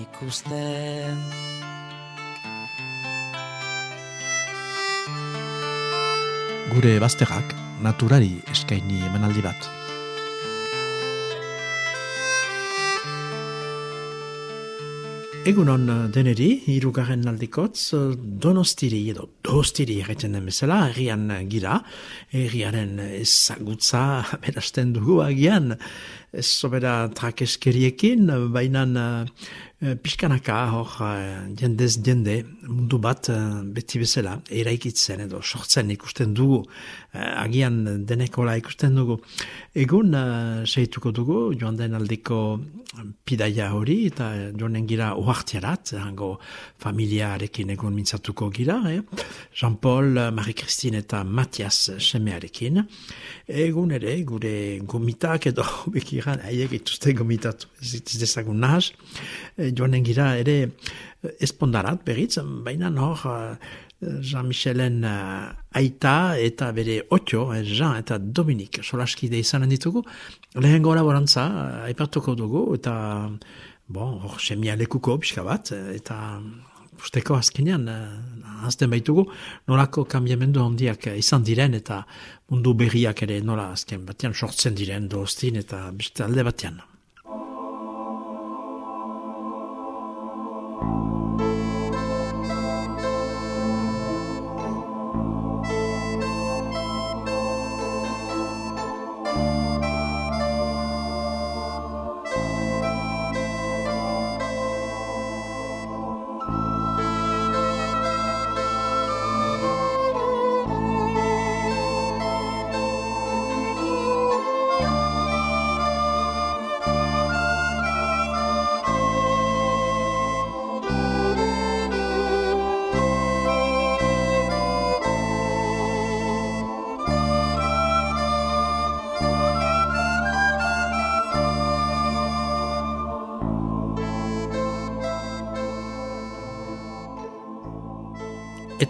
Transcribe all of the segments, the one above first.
ikusten. Gure bazterrak naturari eskaini emanaldi bat. Egunon deneri, irugarren aldikotz, donostiri edo dostiri egiten den bezala, herrian gira, herriaren ezagutza berasten dugu agian, ez sobera trakeskeriekin, baina pixkanaka hor uh, jendez jende mundu bat uh, beti bezala eraikitzen edo sortzen ikusten dugu, agian denekola ikusten dugu. Egun uh, seituko dugu, joan den aldiko pidaia hori, eta joanen gira uartiarat, hango familiarekin egun mintzatuko gira, eh? Jean-Paul, Marie-Christine eta Matias semearekin. Egun ere, gure gomitak edo bekiran, haiek ituzte gomitatu, ez dezagun nahaz, joanen gira ere espondarat berriz, baina hor Jean-Michelen aita eta bere otio, Jean eta Dominik, solaskide izanen ditugu, lehen gora borantza, aipatuko dugu, eta bon, hor semia lekuko pixka bat, eta usteko azkenean, azten baitugu, nolako kambiamendu handiak izan diren, eta mundu berriak ere nola azken batean sortzen diren doztin, eta beste alde batean. Thank you.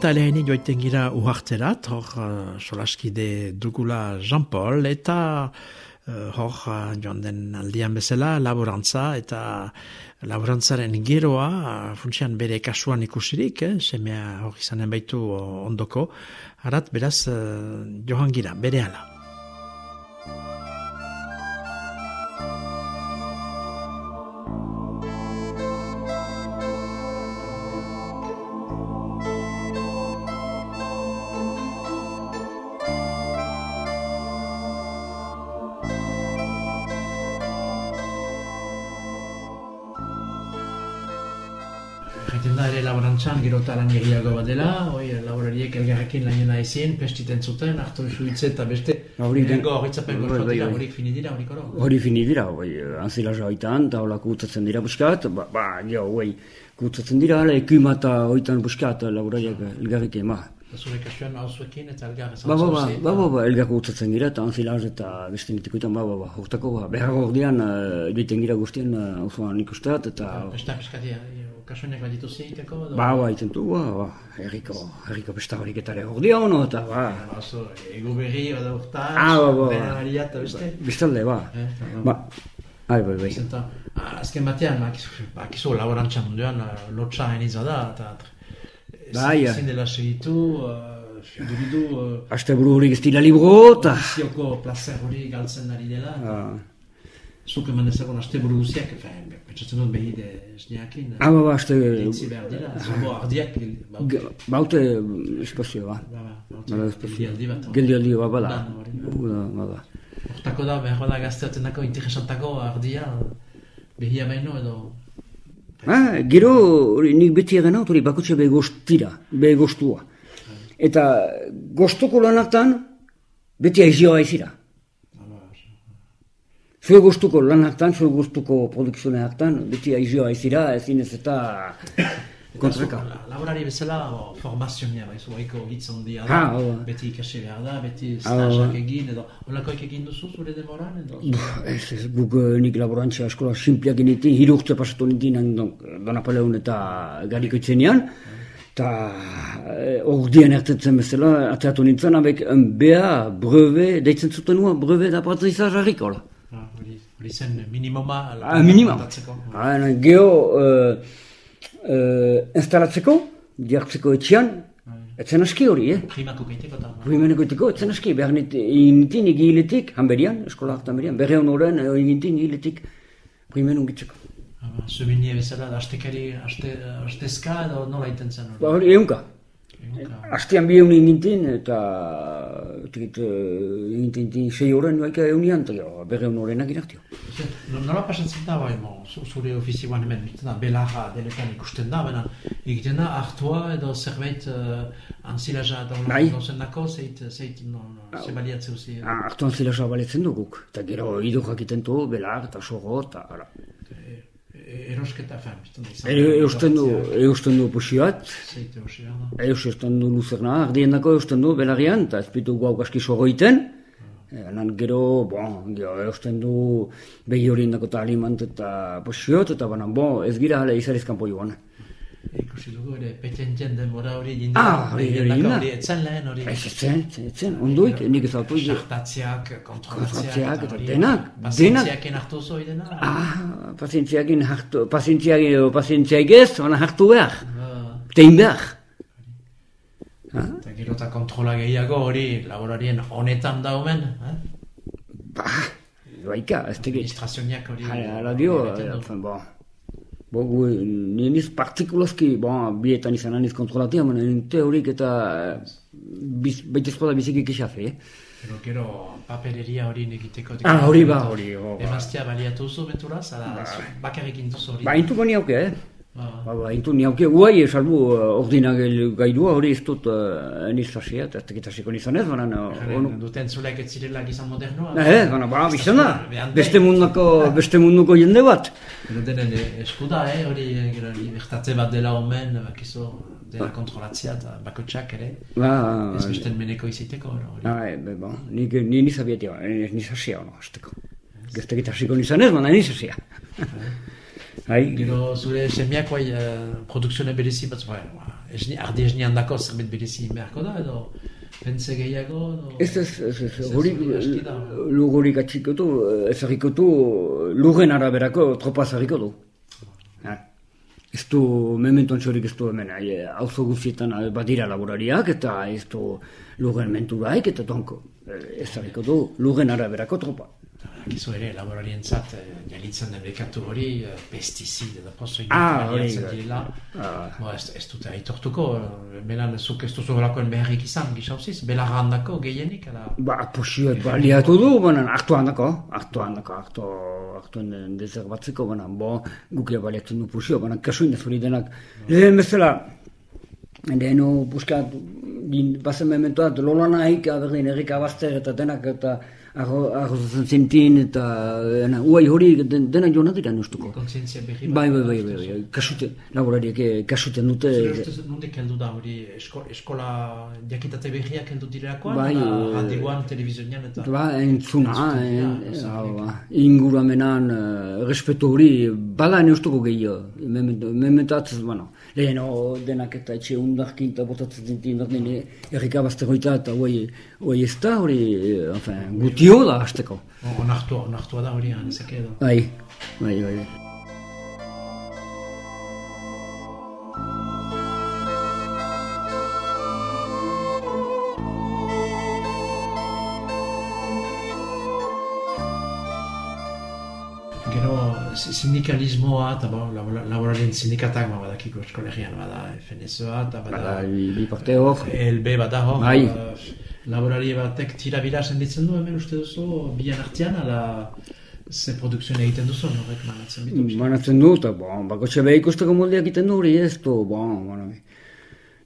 Eta leheni joiten gira uharterat, hor uh, solaskide dugula Jean-Paul, eta uh, hor uh, joan den aldian bezala laborantza, eta laborantzaren geroa, uh, funtsian bere kasuan ikusirik, eh, semea hor izanen baitu ondoko, harat beraz uh, johan gira, bere ala. Lan egiago bat dela, hoi laborariek elgarrekin lanena ezin, pestiten zuten, hartu hitze eta beste, Hori nengo horretzapen bai, bai, horik fini dira, horik oro. Hori fini dira, bai, anzila joaitan, eta holako utzatzen dira buskat, ba, ba jo, bai, kutzatzen dira, ala, ekima eta hoitan buskat, laborariak elgarrik ema. Eta zure kasuan hauzuekin eta elgar ezan Ba, ba, ba, ba, ba, ba, elgarko utzatzen gira, eta anzila eta beste nitikoetan, ba, ba, ba, hortako, ba, behar gordian, uh, joiten gira guztien, uh, osoan ikustat, eta, Besta peskatia, kasuanek bat dituzi egiteko, ba, ba, iten du, ba, ba, herriko, herriko besta horik eta ere gordian, no, eta, ba, Ba, oso, ego berri, oda urtaz, Ah, ba, ba, ba. berenaria eta beste. bestalde, ba, Eh, ba, bai, bai, bai, Zenta, ah, azken batean, bakizu, bakizu laborantza munduan, uh, lotxa hainiza da, eta Bai, ja. ezin dela segitu, uh, duridu, uh, Aste buru horik ez dira libro, eta, Zioko plazer hori galtzen ari dela. Zuk eman dezagon aste buru guziak, pentsatzen dut behi de esneakin. ah, ba, aste, Ditzi behar dira, zabo ardiak, baute. Espazio, ba. Ba, ba, Bada espazio. geldi aldi bat. Geldi aldi, ba, bada. Bada, bada. Hortako da, behar da gazteaten dako, interesantako ardia, behia baino edo... Ah, gero, nik beti egan hau, hori bakotxe be gostira, be gostua. Eta gostoko lanaktan, beti aizioa aizira. Zue gustuko lan hartan, zue gustuko produkzione hartan, beti aizioa aizira, ezin ez eta kontraka. La- Laborari bezala o, formazionia, bai, zuaiko hitz handia Ah, da, da. beti ikasi behar da, beti da. stajak egin, edo holakoik egin duzu zure demoran, edo? Ez, ez, guk eh, nik laborantzia eskola simpliak initin, hiru urte pasatu nintin Donapaleun eta garikoitzenean, eta eh, ordien ertetzen bezala, ateatu nintzen, abek, bea, breve, deitzen zuten nua, breve da patrizaz harrikola. Hori zen minimuma, Ah, minima. Ah, geho, uh, uh, instalatzeko, jartzeko etxean, etzen aski hori, eh? Primako gaiteko eta... Primeneko iteko, etzen aski, behar nit, initin egiletik, hanberian, eskola hartan berian, berre honoren, initin egiletik, primen ungitzeko. Aba, Zubinie bezala, astekari, aste, astezka edo nola iten zen Ba, hori eunka. Astean bi euni egintin, eta tikit, egintin sei horren baika eunian, eta gero, berre honorenak iraktio. Zer, no- Nola pasatzen da, bai, zure ofizioan hemen, da, belarra deletan ikusten da, baina egiten da, hartua edo zerbait uh, anzilaja da Bai. gauzen dako, zeit, zeit, no, no, ze baliatze uzi. Ah, Artuan zila zabaletzen duguk, eta gero idu jakiten du, belar, eta sogo, eta ara. Erosketa, fan, Eusten du, eusten du da. eusten du luzerna, ardiendako eusten du belarian, eta ez pitu guau aski sogo iten, Enan gero, bon, gero, eusten du behi hori indako eta alimant eta posiot, eta banan, bon, ez gira jale izarizkan poi joan. Ikusi dugu ere, peten jende mora hori Ah, jindera, hori, hori, jendaka hori. hori, etzen lehen hori. Ez, ez zen, ez zen, ondoik, nik ez autu, Sartatzeak, kontrolatzeak, Kontrolatzeak eta hori, denak, Pazientziaken hartu zoi dena. ah, pazientziakin hartu, pazientziakin, pazientziak ez, baina hartu behar, Ah, tein behar. Ah, Eta gero eta kontrola gehiago hori laborarien honetan daumen, eh? Ba, baika, ez tegit. administrazioniak hori. Hala, dio, enfin, bon. Bo, gu, ni niz partikulazki, bon, bietan izan aniz kontrolatia, baina ninte horik eta biz, baita espada biziki kexafe, eh? Gero, gero papeleria hori egiteko. Ah, hori ba, hori, oh, ba. Emaztia baliatu zu benturaz, ala, bakarrik intuzu hori. Ba, intu bani hauke, eh? Ba, Ba, ba, intu ni hauke, guai, salbu, uh, ordinagel gaidua hori ez dut uh, niz fasia, eta ez tekitasiko nizan ez, baina, Jaren, onu... duten zuleak ez zirela gizan modernoa. Eh, baina, ba, bizan da, Behan beste munduko, beste munduko jende bat. Gero denen eh, eh, hori eh, gero libertate bat dela omen, bakizu, dela kontrolatzea eta bakotxak ere. Ba, Ez besten meneko iziteko hori. Ah, e, be, bon, ni, ni niz abietia, niz, niz hasia ono, azteko. Gezte gitarriko nizan ez, baina niz hasia. Hai, Gero zure semiak bai uh, produkzione berezi bat, bai, ba, esni, ardi esni handako zerbait berezi beharko da, edo pentsa gehiago, edo... ez ez, ez, ez, hori, hori aski da. lur hori gatxikotu, ez harrikotu, lurren araberako tropa zarriko du. Ha. Ez du, mementon txorik ez du hemen, hai, auzo guztietan eh, badira laborariak, eta ez du lurren menturaik, eta tonko, ez harriko du, lurren araberako tropa. Gizu ere, laborarien zat, eh, jalitzen den bekatu hori, eh, pestizid edo pozo Ah, hori, baliatzen bai. direla. Ah. Bo, ez, ez dute aitortuko, eh, belan zuk ez duzu holakoen beharrik izan, gisauziz, belarra handako gehienik, ala... Ba, posioet baliatu du, baina hartu handako, hartu handako, hartu, hartu den dezer batzeko, baina, bo, gukia baliatzen du posio, baina kasuin ez hori denak. Lehen bezala, leheno buskat, bazen mementuat, lolana haika, berdin, errika bazter eta denak, eta arrozatzen zintin, eta ena, uai hori den, denak joan dira nustuko. Kontzientzia berri Bai, bai, bai, bai, bai, kasuten, laborariek eh, kasuten dute, Zure ustez, nondik heldu da hori esko, eskola jakitate berriak heldu direlakoan, Bai, ala eh, radioan, telebizionian eta... Ba, entzuna, inguramenan respetu hori, bala neustuko gehiago, mementatz, bueno, leheno denak eta etxe undarkin eta botatzen zintin, berdin, errika bazteroita eta hoi, hoi ez da hori, eh, enfin, gutio da hasteko. Onartua, onartua da hori, hanezake edo. Bai, bai, bai. Sindikalismoa eta ba, labora- laborarien sindikatak ba, badakiko eskolegian bada FNSOa eta bada Bada, bi, bi parte hor, LB bada hor. Bai. eh, laborari batek tirabira senditzen du hemen uste duzu bian artean ala ze produkzioa egiten duzu horrek manatzen bitu. banatzen du, eta bon, bakotxe beha ikusteko moldeak egiten du hori ez, du, bon, bueno,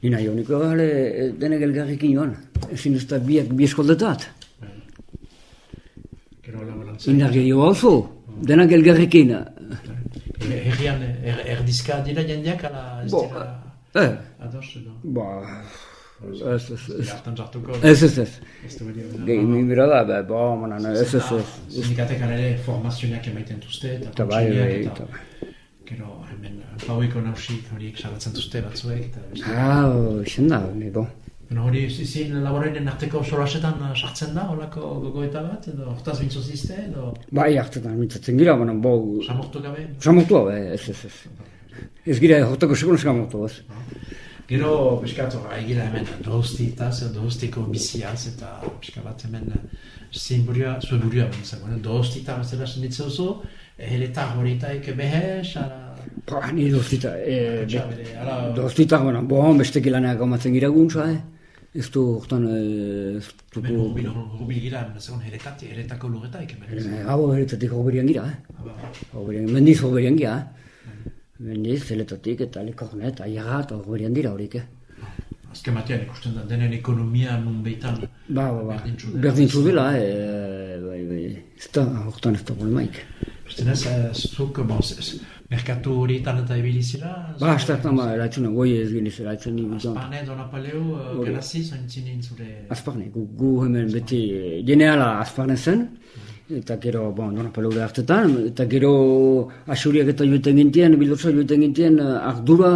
ni nahi honiko gale denek elgarrikin joan, ezin ez biak bi eskoldetat. Gero laborantza. Indarria jo oso, denak elgarrekin. Herrian er, erdizka dira jendeak ala ez Bo, dira Eh, ados edo. ba, ez, ez, ez, ez, ez, ez. Gehi da, be, bo, manan, ez, ez, ez. Sindikatek ere formazioak emaiten duzte eta Eta bai, bai, eta eta bai. gero hemen paueko nausik horiek salatzen duzte batzuek eta. Ah, isen da, ne, bo. Bueno, hori zin laboraren arteko solasetan uh, sartzen da, holako gogoeta bat, edo hortaz zizte, edo Bai, hartetan, mitzatzen gira, banan, bo, samortu gabe. Samortua, be, ez, ez, ez. Ez gira, hortako segun samortu, ez. Gero, piskat, egira hemen dohostitaz, dohostiko biziaz, eta piskat bat hemen zin burua, zuen burua bintzen, bueno, dohostita bazela senditzen duzu, heletar horitaik behez, ara... Pa, ni doztita, e, Kutsa bere, ala... doztita, banan, bo, beste gilaneak amatzen gira guntza, eh. Ez du, hortan, eh, hurbil, hurbil gira, zegoen heletati, heletako lurretaik hemen. Eh, Hau heretatik hoberian gira, eh. Hoberian, mendiz hoberian gira, eh. Mendiz, zeletatik eta likornet, aiaga eta hoberian dira horik, eh. Azken batean ikusten da denen ekonomia nun behitan Ba, ba, ba. Berdintzu dela, eh, bai, bai. Ez da, hortan ez da problemaik. Zenez, zuk, bon, merkatu horietan eta ibilizila? Ba, estartan ba, eraitzen, goi ez ni bizon. Azparne, Donapaleu, uh, garazi, zaintzinen zure... Azparne, gu, gu hemen beti, eh, jeneala azparne zen, eta gero, bon, dona peleure hartetan, eta gero asuriak eta joeten gintien, bildotza joeten gintien, eh, ardura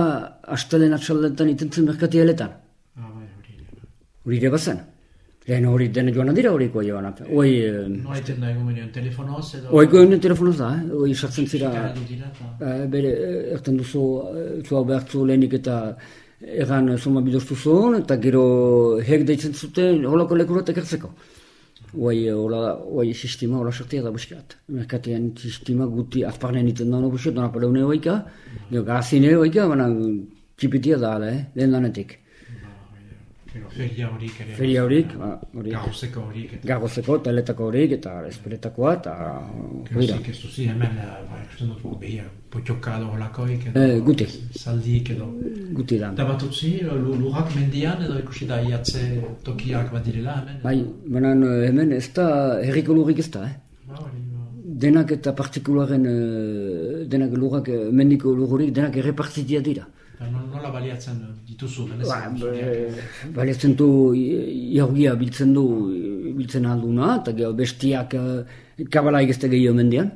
astelen atxaldetan itentzen merkati heletan. Ah, bai, hori. Hori ere bazen. Lehen hori dena joan dira horiko joan. Hoi, eh, Nola iten da egun benean, telefonoz edo... hoiko egun telefonoz da, eh? hoi sartzen zira, Xikaretu dira, eta... eh, bere, erten duzu, zua behartzu lehenik eta egan zoma bidoztu zuen, eta gero hek deitzen zuten holako lekurat ekertzeko. Hoi, hola, hoi sistema, hola sortia da buskat. Merkatean sistema guti azparnean iten da no buskat, dona peleune hoika, gero garazine hoika, baina txipitia da, eh? lehen danetik. Gero, feria horik ere... Feria horik, ba, hori, Garrozeko horik, eta... garrozeko, taletako horik, eta esperetakoa, eta. Gerozik ez duzi hemen, eh, ba, ikusten dut, behia, potxoka edo holakoik edo... Eh, guti. Zaldik edo... Guti da. Eta bat utzi, lu- lurrak mendian edo ikusi da iatze tokiak bat direla hemen? Bai, banan eh, hemen ez da, herriko lurrik ez da, eh? Ba, ba. Denak eta partikularen, denak lurrak, mendiko lurrurik, denak errepartitia dira. Eta no- nola baliatzen dituzu, Ba, benezen? be- Baliatzen du, jaurgia biltzen du, biltzen alduna, eta gero bestiak eh, kabalaik ez da gehiago mendian.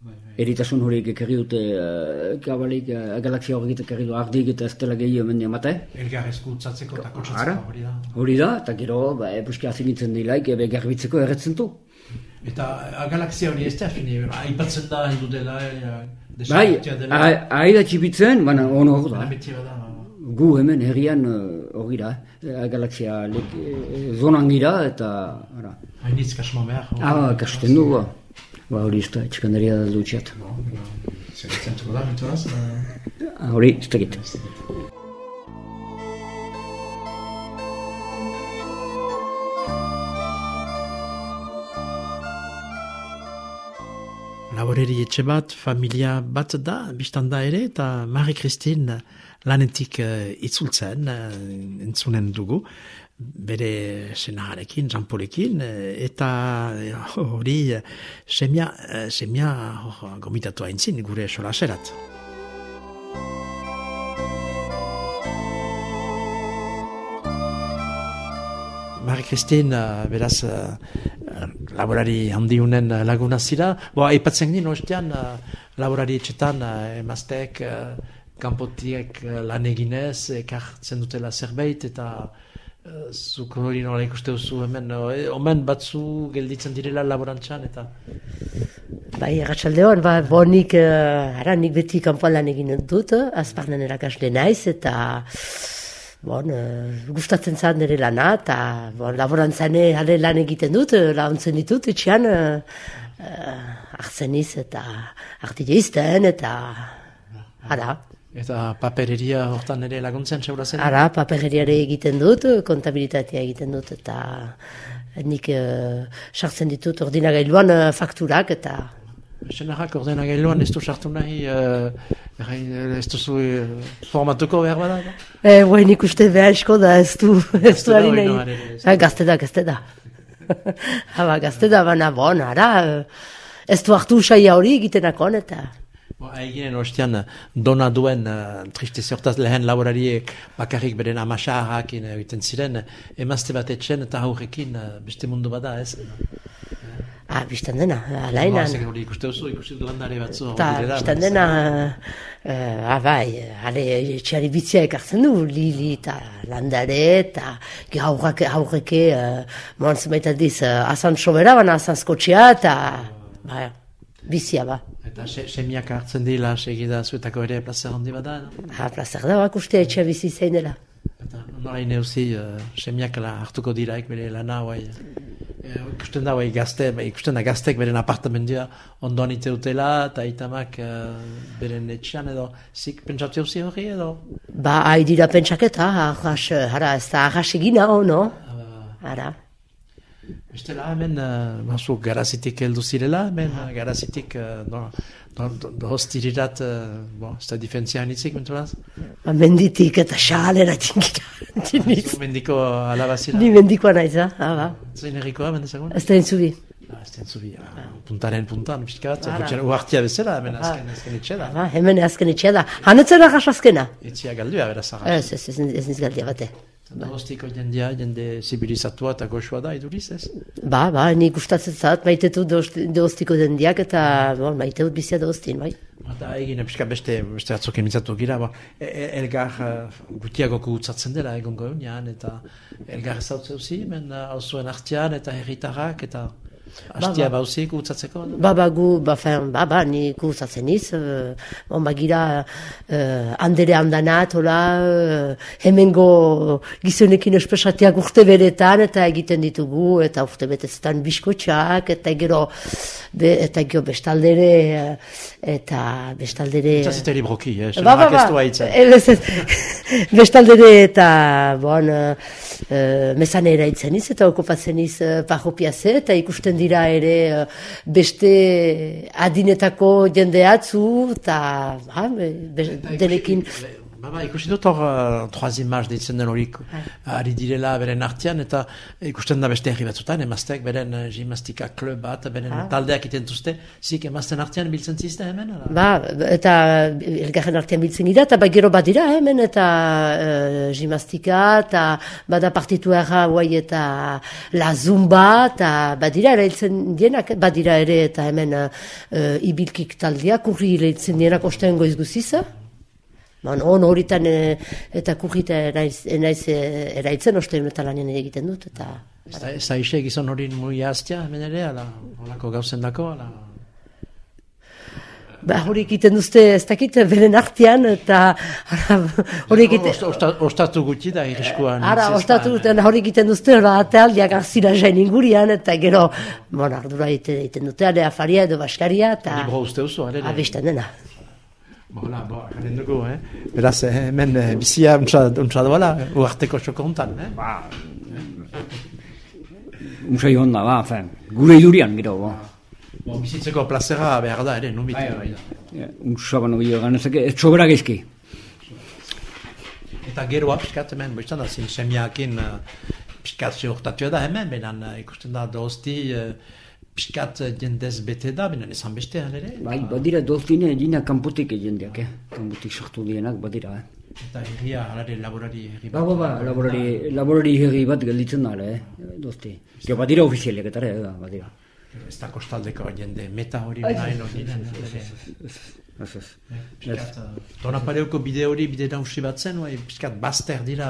Bai, bai. Eritasun horiek ekarri dute, eh, kabalaik, eh, galaxia horiek ekarri du ardik eta ez dela gehiago mendian mate. Elgar eskutzatzeko eta kotxatzeko hori da. hori da, eta gero, ba, epuski azigintzen dilaik, ebe garbitzeko erretzen du. Eta galaxia hori ez da fini, aipatzen da heldu dela, Bai, aida txipitzen, baina ono hor da. Gu hemen herrian eh, hori da, eh, galaxia lek, eh, zonan gira eta ara. hainitz kasma behar. Ah, kasten du, ba. Ba, hori ez da, etxikandaria da dutxat. Zeritzen tuko da, menturaz? eh, Ah, Hori, ez dakit. Laboreri etxe bat, familia bat da, biztan da ere, eta Marie Christine lanetik uh, itzultzen, uh, entzunen dugu, bere senarekin, Jean-Paulekin, eh, eta hori uh, semia, uh, semia oh, gomitatu haintzin gure solaserat. Marie-Christine, uh, beraz, uh, laborari handiunen uh, laguna zira. Bo, aipatzen ginen, ostean, uh, laborari etxetan, uh, emazteek, uh, kanpotiek uh, lan eginez, ekartzen dutela zerbait, eta uh, zuk hori nola ikuste duzu hemen, uh, omen batzu gelditzen direla laborantzan, eta Bai, erratxaldeon, ba, bo nik, uh, ara, nik beti kanpoan lan egin dut, azparnen erakasle naiz, eta bon, uh, gustatzen zan nire lana, eta bon, laborantzane ale lan egiten dut, uh, launtzen ditut, etxean, uh, uh, hartzeniz eta artile izten, eta ara, eta papereria hortan ere laguntzen seura zen. ara, papereriare egiten dut, kontabilitatea egiten dut, eta nik sartzen ditut ordinagailuan uh, fakturak, eta Senarrak ordena gailuan ez du sartu nahi, uh, ez duzu uh, formatuko behar bada? da? Eh, buen ikuste beharko da, ez du, ez du ari nahi. Ah, gazte da, gazte da. Haba, gazte da bana, bon, ara, ez du hartu saia hori egitenakon eta... Bo, Eginen ostean, dona duen uh, triste ziortaz lehen laborariek bakarrik beren amasahakin egiten ziren, emazte bat etxen eta haurrekin uh, beste mundu bada ez. Ah, biztan dena, alainan. Ba, hori ikuste duzu, ikuste landare batzu. Eta, biztan dena, uh, ah, bai, ale, etxeari bitzia ekartzen du, lili eta landare, eta haurreke, haurreke, uh, moan zemait aldiz, uh, asan sobera, baina asan skotxea, eta, bai, bizia, ba. Eta se, semiak hartzen dila, segida zuetako ere plaza handi bada. no? Ha, plazer da, bak uste etxea bizi zein dela. Eta nola ineuzi, uh, semiak la hartuko diraik bere lana, guai. E, ikusten da, guai, gazte, ikusten da gaztek beren apartamentua ondoan ite dutela, eta itamak uh, beren etxean edo, zik pentsatu hauzi hori edo? Ba, hai dira pentsaketa, arras, hara, ez da arras egina, ho, no? Hara. Bestela hemen, uh, bazu, garazitik heldu zirela, hemen uh, garazitik uh, do, do hostirirat, uh, bo, ez da difentzia hanitzik, mentulaz? Ba, menditik eta xalera tinkita. Zu Mendiko alabazira. Ni mendikoa naiz, ha, ha, ba. Zein errikoa, mendezagun? Ez da entzubi. Ah, ez den zubi, ah, puntaren puntan, pixka bat, uartia bezala, hemen azken, da. Ba, hemen azken etxea da. Hanetzen arras azkena. Etxea galdua, beraz, arras. Ez, ez, ez, ez niz galdia bate. Dagostiko jendea, jende zibilizatua eta goxua da, iduriz, ez? Ba, ba, ni gustatzen zat, maite dut dostiko dendiak eta bon, maite dut bizia dostin, bai. Eta egin, pixka beste, beste atzokin mitzatu gira, ba, e, e, elgar uh, gutiago gutzatzen dela egongo egunean, eta elgar ez dut zeuzi, hau zuen artean, eta herritarrak, eta hastia ba. bauzi gutzatzeko. Ba, ba, gu, ba, fen, ba, ba, ni gustatzen iz, uh, bon, bagira, uh, andere handanat, hola, uh, hemengo gizonekin espesateak urte beretan, eta egiten ditugu, eta urte betezetan biskotxak, eta gero, be, eta gero bestaldere, eh, eta bestaldere... Itzazite libroki, eh? Ba, ba, ba, Ba, ba. ez, ez, bestaldere eta, bon, uh, mesan eraitzen iz, eta okupatzen iz uh, parropiaze, eta ikusten dira ere uh, beste adinetako jende atzu, eta, ba, be, be, denekin, Ba, ba, ikusi dut hor, uh, trois images deitzen den horik, ari direla beren artean, eta ikusten da beste herri batzutan, emazteak beren uh, gimnastika klub bat, beren Ah. taldeak iten duzte, zik emazten artean biltzen zizte hemen? ala? Ba, eta elgarren artean biltzen gira, eta ba, gero badira hemen, eta uh, gimnastika, eta bada partitu erra guai eta la zumba, eta badira erailtzen dienak, badira ere eta hemen uh, ibilkik taldeak, kurri erailtzen dienak ostean goiz guziza. Bon, on horitan eh, eta kurrita eraiz, eraiz, eh, eraitzen ostean eta lanen egiten dut, eta... Ez da, ise gizon hori mui aztia hemen ere, ala, holako gauzen dako, ala. Ba, hori egiten duzte, ez dakit, beren artean, eta hori egiten... Osta- osta- Ostatu gutxi da irriskuan. Ara, ostatu eh, duten hori egiten duzte, hori atealdiak arzira jain ingurian, eta gero, bon, ardura egiten, dute, ale afaria edo baskaria, eta Libro uste uzu, dena. Bola, bo, jaren dugu, eh? Beraz, eh, hemen eh, bizia untsa, untsa doala, uarteko xoko hontan, eh? Ba, Usai honda, ba, fen, gure idurian, gero, ba. Bo, bizitzeko plazera behar da, ere, nun bitu. Ja, Usa bano gio ganezake, ez sobera gezki. Eta geroa, piskat hemen, boiztan da, zin semiakin, uh, piskat zehortatu da hemen, benan uh, ikusten da dozti, uh, piskat uh, jendez bete da, benan esan bestean ere. Bai, badira doztine, jina kanpotik jendeak, eh? Kanpotik sortu dienak, badira, eh? Eta herria, alare laborari herri Ba, ba, ba, laborari, laborari herri bat gelditzen da, eh? Dozti. Gero, badira ofizialiak eta eh, badira. Ez da kostaldeko jende, meta hori nahi hori den. Ez, ez. Piskat, uh, Donapaleuko bide hori, bide nausi bat zen, bai, piskat bazter dira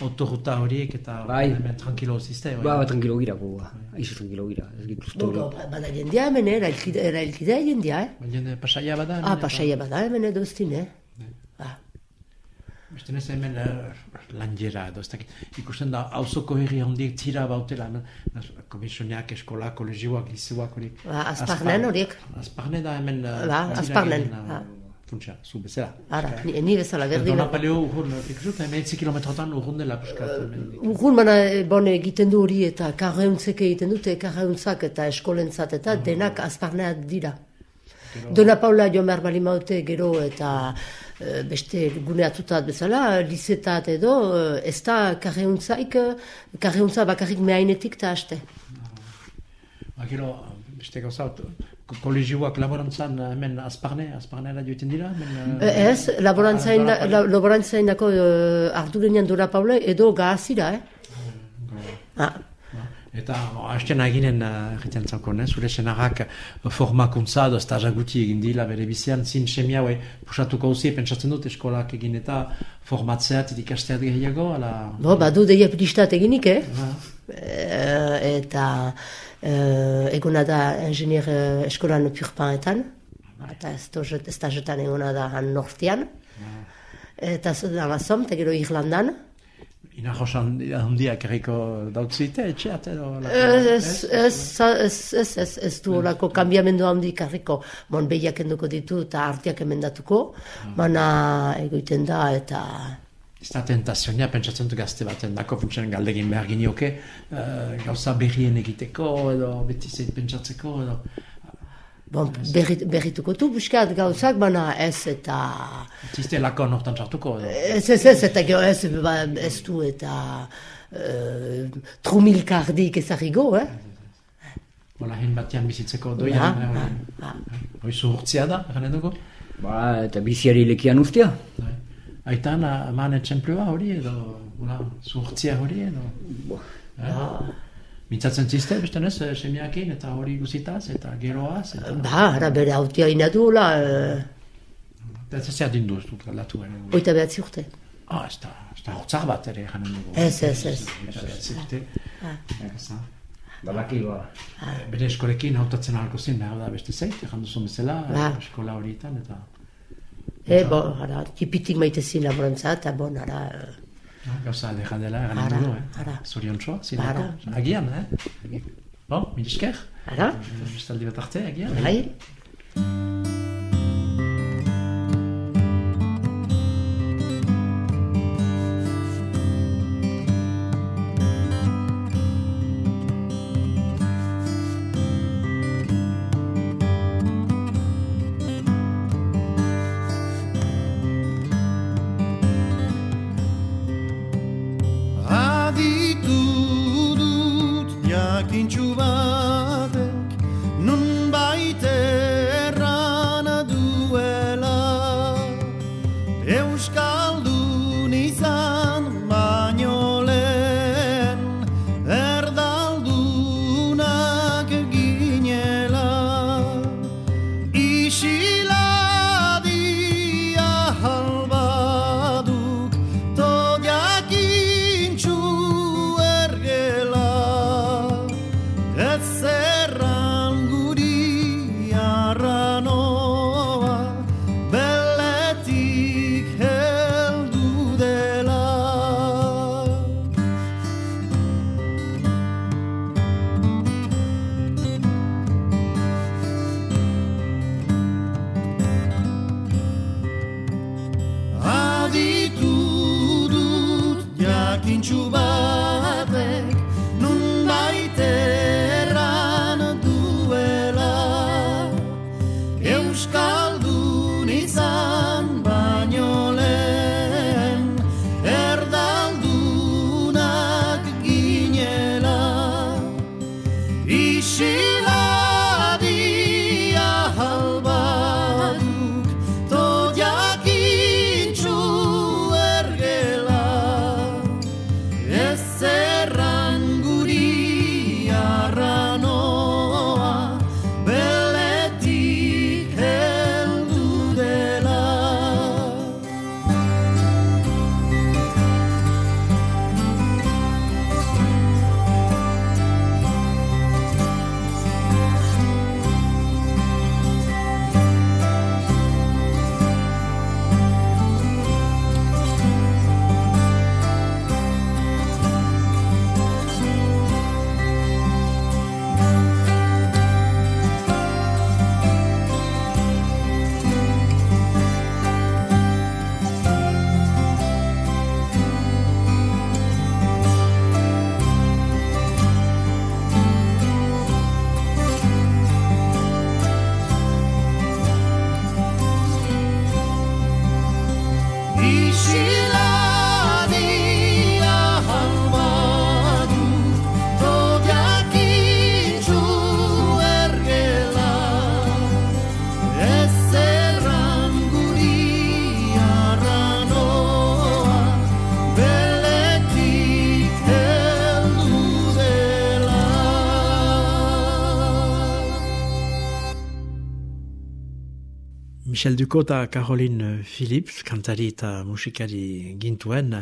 autoruta horiek eta Bai. hemen tranquilo zizte. bai. Ba, ba, tranquilo gira, gu, ba. Aizu tranquilo gira. Ez Bo, bo, ba- bada jendea hemen, eh, erailkide, erailkidea jendea, eh? Ba, Jende pasaia bada. Ah, pasaia bada hemen edo eztin, eh? Ah, Beste nez hemen uh, lanjera edo, ez dakit. Ikusten da, hauzoko herri handiek tira bautela, komisioniak, eskola, kolegioak, lizuak horiek. Ba, Azparnen horiek. Azparne da hemen... Ba, Azparnen, ah. Funtsa, zu bezala. ara, ni, ni bezala berdin. Dona paleo urrun, ikusut, hemen etzi kilometrotan urrun dela piskat. hemen. Urgun mana eh, bon, egiten du hori eta karreuntzek egiten dute, karreuntzak eta eskolentzat eta denak azparneat dira. Dona Paula jo behar bali maute gero eta eh, beste gune atzutat bezala, lizetat edo, eh, ez da karreuntzaik, karreuntza bakarrik mehainetik eta haste. Ba, gero, beste gauza, kolegioak laborantzan eh, hemen azparne, azparnera joiten dira? Hemen, E, Ez, laborantzain, la, laborantzainako uh, ardurenian Dora Paule edo gazira, eh? Ah, Eta bo, hasten aginen uh, egiten zaukon, eh? zure senarrak eh, formakuntza edo staja guti egin dila bere bizian, zin semia hue pusatuko hauzi, pentsatzen dut eskolak egin eta formatzeat ikasteat gehiago, ala... bo, badu deia pistat eginik, eh? Ah, Eh, eta eh, egona da ingenier eh, eskolan purpanetan, eta ez estajetan egona da han nortian, eta ez da eta gero Irlandan. Ina josan handiak erriko dautzite, etxeat edo... lako, Ez, ez, ez, ez, ez, du olako kambiamendu handik harriko, mon behiak enduko ditu eta artiak emendatuko, mana egoiten da eta... Ez da tentazioa, pentsatzen dut gazte baten dako funtsen galdegin behar ginioke, eh, gauza berrien egiteko edo beti zeit pentsatzeko edo... Bon, berrit, berrituko du buskat gauzak, baina ez eta... Ziste lako nortan txartuko edo... Ez, ez, ez, eta gero ez, ba, ez du eta... Uh, trumilkardik ezarrigo, eh? Hola, hen batean bizitzeko doian. eh. Hoi zuhurtzia da, gane dugu? Ba, eta biziari lekian ustia. Bai. Aitan, ah, eman etxemplua hori edo, hola, zuhurtzia hori edo... Eh? Mintzatzen ziste, beste nez, eh, semiakin eta hori guzitaz eta geroaz eta... Ba, ara bere hautia inadula, uh, Eta ez zea dindu ez dut galdatu ere. oita behatzi urte. Ah, ez da, ez da hortzak bat ere janen dugu. Ez, ez, ez. Eta behatzi urte. Eza. Balaki ba. Eh, Bere eskolekin hautatzen ahalko hau da beste zeit, ejan duzu bezala, Ba. eskola horietan, eta... E, bo, ara, tipitik maite zin laborantza, eta bon, ara... eh, Ah, Gauza aldeja dela, egan Ara, eh? ara. Zorion txoa, zinako. Ara. Agian, eh? Bon, mil. Ara, Bestaldi bat arte, agian. bai? Michel Duko eta Caroline Philips, kantari eta musikari gintuen,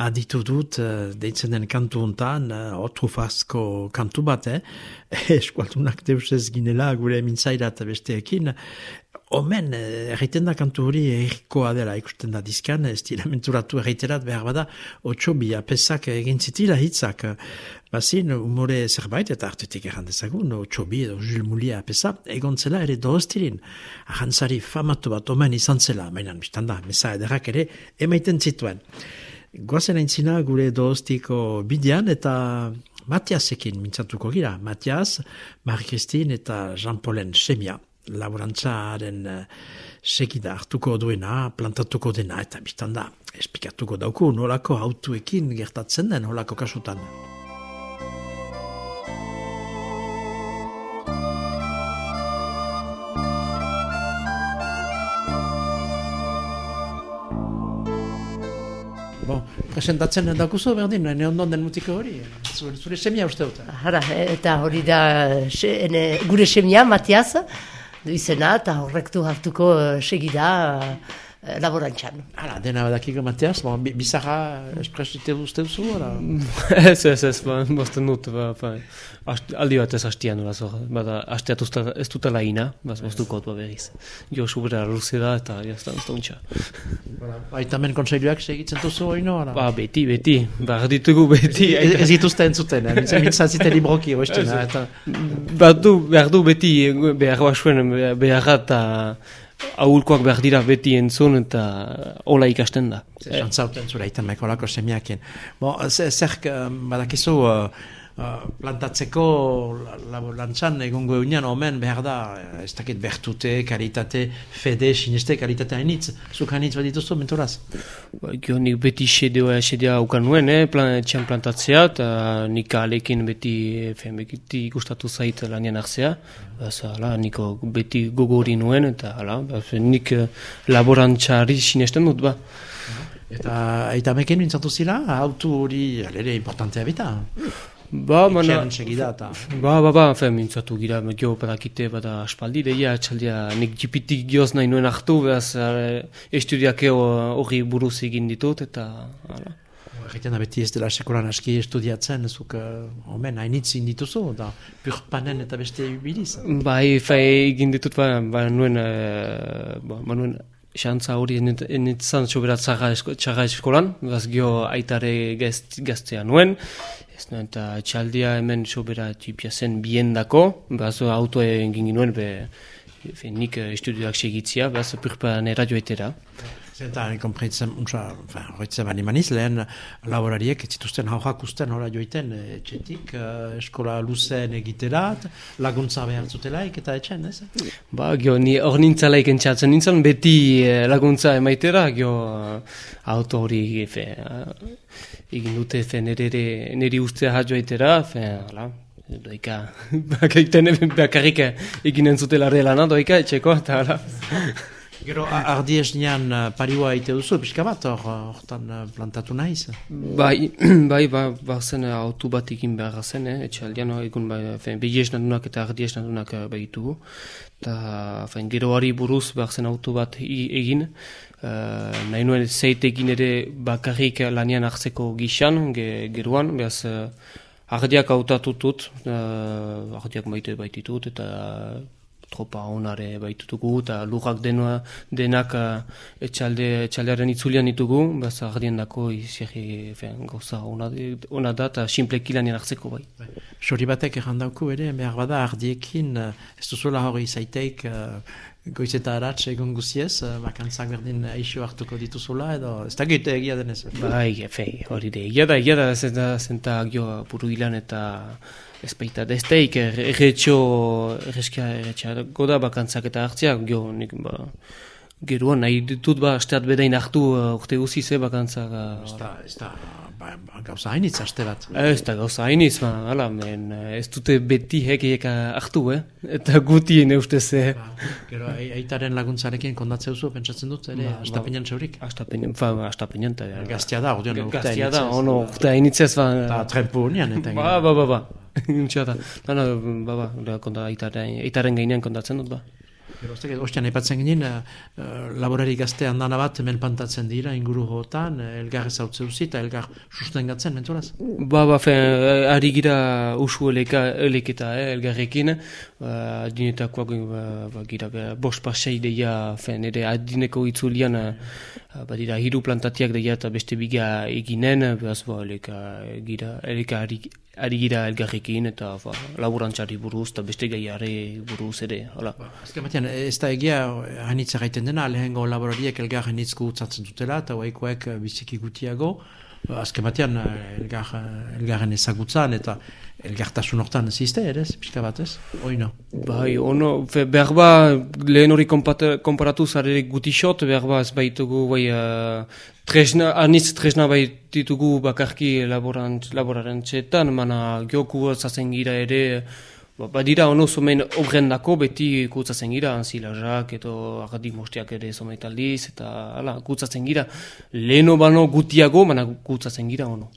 aditu dut, uh, deitzen den kantu hontan, uh, otrufazko kantu bat, eh? eskualtunak deusez ginela gure mintzairat besteekin, Omen, erraiten da kantu hori errikoa dela ikusten da dizkan, ez dira menturatu erraiterat behar bada, otxobi apesak egin zitila hitzak. Bazin, umore zerbait eta hartetik errandezagun, otxobi edo Jules Mulia apesa, egon zela ere doztirin. Ahantzari famatu bat omen izan zela, mainan biztan da, mesa ederrak ere emaiten zituen. Goazen aintzina gure doztiko bidian eta Matiasekin mintzatuko gira. Matias, Marie-Christine eta Jean-Paulen Semia laborantzaren uh, segida hartuko duena, plantatuko dena, eta biztan da, espikatuko dauku nolako autuekin gertatzen den, nolako kasutan. Presentatzen dakuzu berdin, ne ondon den mutiko hori, zure, zure semia uste dut. Hara, eta hori da se, ene, gure semia, Matias, du izena, eta horrek du hartuko segida laborantxan. Hala, dena badakiko Matias, bon, bizarra espresite uste duzu, ora? ez, ez, ez, ba, bostan dut, ba, ba, ast, aldi bat ez hastian, ba, zor, bada, hasteat ez dutela ina, baz, bostuko ba, berriz. Jo, subera luze da, eta jazta, ez da untxa. Baita men konseiluak segitzen duzu hori no, Ba, beti, beti, behar ditugu beti. Ez, ez dituzte entzuten, eh? mintzen zite libroki, oizten, eta... Behar du, behar du beti, behar basuen, behar eta ahulkoak behar dira beti entzun eta hola ikasten da. Zantzauten zure iten meko lako semiakien. Bo, zerk, badakizu, uh, uh, plantatzeko laborantzan egongo egunean omen behar da, ez dakit bertute, karitate, fede, siniste, karitate hainitz. Zuk hainitz bat dituzu, mentoraz? Ba, gio, nik beti sedea, sedea ukan nuen, eh, plan, txan plantatzea, eta nik alekin beti, fen, beti gustatu zait lanian hartzea. Baz, ala, niko beti gogori nuen, eta ala, baz, nik laborantzari sinesten dut, ba. Eta eta meken mintzatu zira, autu hori, alere, importantea bita. Ba, mana... segida eta... Ba, ba, ba, fe, mintzatu gira, gio badakite, bada aspaldi, deia, txaldia, nik jipitik gioz nahi nuen hartu, behaz, estudiakeo hori buruz egin ditut, eta, ala. Egiten da beti ez dela sekulan aski estudiatzen, zuk uh, omen hainitz dituzu, da purpanen eta beste biliz. Bai, fai egin ditut, ba, ba nuen, uh, ba, ba nuen, xantza hori enitzen soberat txarra eskolan, gaz gio aitare gaztea nuen, ez nuen, eta txaldia hemen sobera tipia zen biendako, bazo auto egin nuen, be, fe, nik estudioak segitzia, bazo purpan erradioetera. Zenta, konpreitzen, untsa, horretzen bani maniz, lehen laborariek zituzten haujak usten hola joiten etxetik, eskola luzen egiterat, laguntza behar zutelaik eta etxen, ez? Ba, gio, ni hor nintzalaik entxatzen nintzen, beti laguntza emaitera, gio, auto hori, fe, egin dute, fe, niri ustea hajoaitera, fe, ala, doika, bakarrik egin entzutela relana, doika, etxeko, eta ala. Gero, ardi esnean uh, pariua ite duzu, pixka bat, hortan uh, plantatu nahiz? Bai, bai, ba, ba zen uh, autu bat egin behar zen, eh, etxaldian, no, egun, bai, behi esnadunak eta ardi esnadunak uh, behitugu. Eta, fein, gero buruz behar autu bat egin, uh, nahi nuen zeit ere bakarrik lanian hartzeko gixan, ge, geruan, behaz, uh, ardiak autatutut, uh, ardiak maite baititut, eta tropa onare baitutugu eta lurrak denua, denak uh, etxalde, etxaldearen itzulian ditugu, baz ardien dako izierri gauza ona, ona da eta simpleki lanien hartzeko bai. Sori batek errandauku ere, behar bada ardiekin, ez duzuela hori zaiteik uh, goiz eta aratz egon guziez, bakantzak berdin eixo hartuko dituzula edo ez da gite egia denez. Bai, efe, hori de, egia da, egia da, zenta, zenta gio buru eta ez baita, ez daik erretxo, errezkia erretxea, goda bakantzak eta hartziak, gio, nik, ba, geruan, nahi ditut, ba, asteat bedain hartu, uh, urte guzi ze bakantzak. Uh, ez da, ez da, ba, ba, gauza hainitz, aste bat. Ez da, gauza hainitz, ba, ala, men, ez dute beti hekeiek hartu, eh? eta gutien eustez, eh? Ba, gero, eitaren laguntzarekin kondatze duzu, pentsatzen dut, ere, ba, astapenean ba, txaurik? Astapenean, fa, astapenean, eta... Gaztia da, ordean, urte hainitzez. Gaztia da, ono, urte hainitzez, ba... Eta trempu unian, eta... Ba, ba, ba, ba. Intxea da. Ba, ba, ba, ba, konta, eitaren, eitaren gainean kontatzen dut, ba. Gero, ez dakit, ostean aipatzen ginen, uh, laborari gazte handana bat hemen pantatzen dira inguru hotan, uh, elgar ezautze duzi eta elgar sustengatzen, menturaz? Ba, ba, fe, ari gira usu eleka, eleketa, eh, elgarrekin, uh, adinetakoak ba, ba, gira, ba, bost pasei deia, fe, nire adineko itzulian, uh, badira, hiru plantatiak deia eta beste biga eginen, behaz, ba, eleka, gira, eleka ari, ari gira elgarrekin eta ba, laburantzari buruz eta beste gaiare buruz ere. Hala. Ba, azken batean, ez da egia hanitza gaiten dena, lehengo laborariek elgar hanitzko utzatzen dutela eta waikoek biziki gutiago. Ba, azken batean, elgar, elgarren ezagutzan eta elgartasun hortan zizte, ere, pixka bat ez? Oino. Bai, ono, fe, behar ba, lehen hori komparatu zarere gutixot, behar ba, ez baitugu, bai, uh, tresna, anitz tresna baitugu bakarki laboraren txetan, mana gioku zazen gira ere, ba, badira ono zomen obren dako, beti kutzatzen gira, anzilarak, eto agadik mostiak ere zomaitaldiz, eta ala, kutzatzen gira, leheno bano gutiago, mana kutzatzen gira, ono.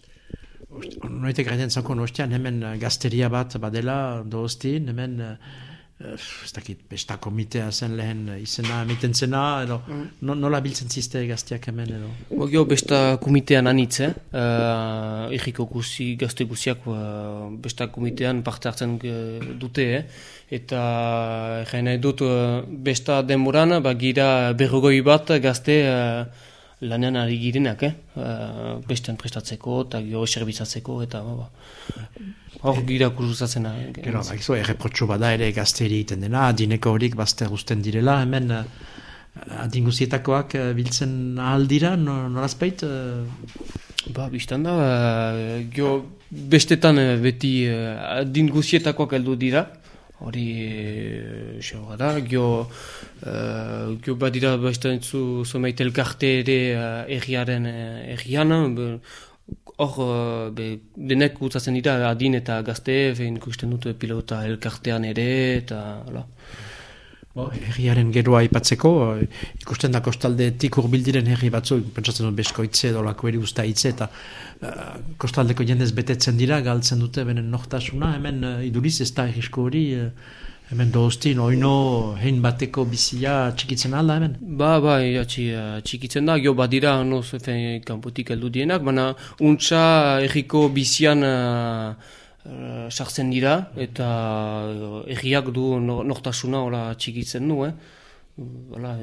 Noitek gaiten zako nostean, hemen gazteria bat badela, doztin, hemen, uh, ez dakit, besta komitea zen lehen izena, emiten zena, edo, mm. no, nola biltzen ziste gazteak hemen, edo? Ogio, besta komitean anitz, eh? Uh, guzi, gazte guziak, uh, besta komitean parte hartzen uh, dute, eh? Eta, egin dut, uh, besta denboran, ba, gira berrogoi bat gazte, uh, lanean ari girenak, eh? Uh, bestean prestatzeko eta gero eserbizatzeko eta ba, ba. hor gira kursuzatzen. Gero, ba, gizu, erreprotxo bada ere gazteri egiten dena, adineko horik bazter usten direla, hemen uh, adinguzietakoak biltzen ahal dira, norazpeit? Ba, biztan da, gero, bestetan beti adinguzietakoak heldu dira, hori xo da, gio, uh, gio badira baita entzu zomait elkarte ere uh, erriaren uh, errian, hor uh, denek gutzatzen dira adin eta gazte, ikusten dut pilota elkartean ere, eta hala. Bo, herriaren geroa ipatzeko, ikusten da kostaldetik urbildiren herri batzu, pentsatzen dut beskoitze edo eri usta hitze, eta uh, kostaldeko jendez betetzen dira, galtzen dute benen nortasuna, hemen uh, iduriz ez da errisko hori, uh, hemen doztin, oino, hein bateko bizia txikitzen alda hemen? Ba, ba, ja, txikitzen da, jo badira, no, zefen, kanpotik eldu dienak, baina untsa erriko bizian Eh, sartzen dira eta uh, erriak du nortasuna ora txikitzen du, eh? Hala,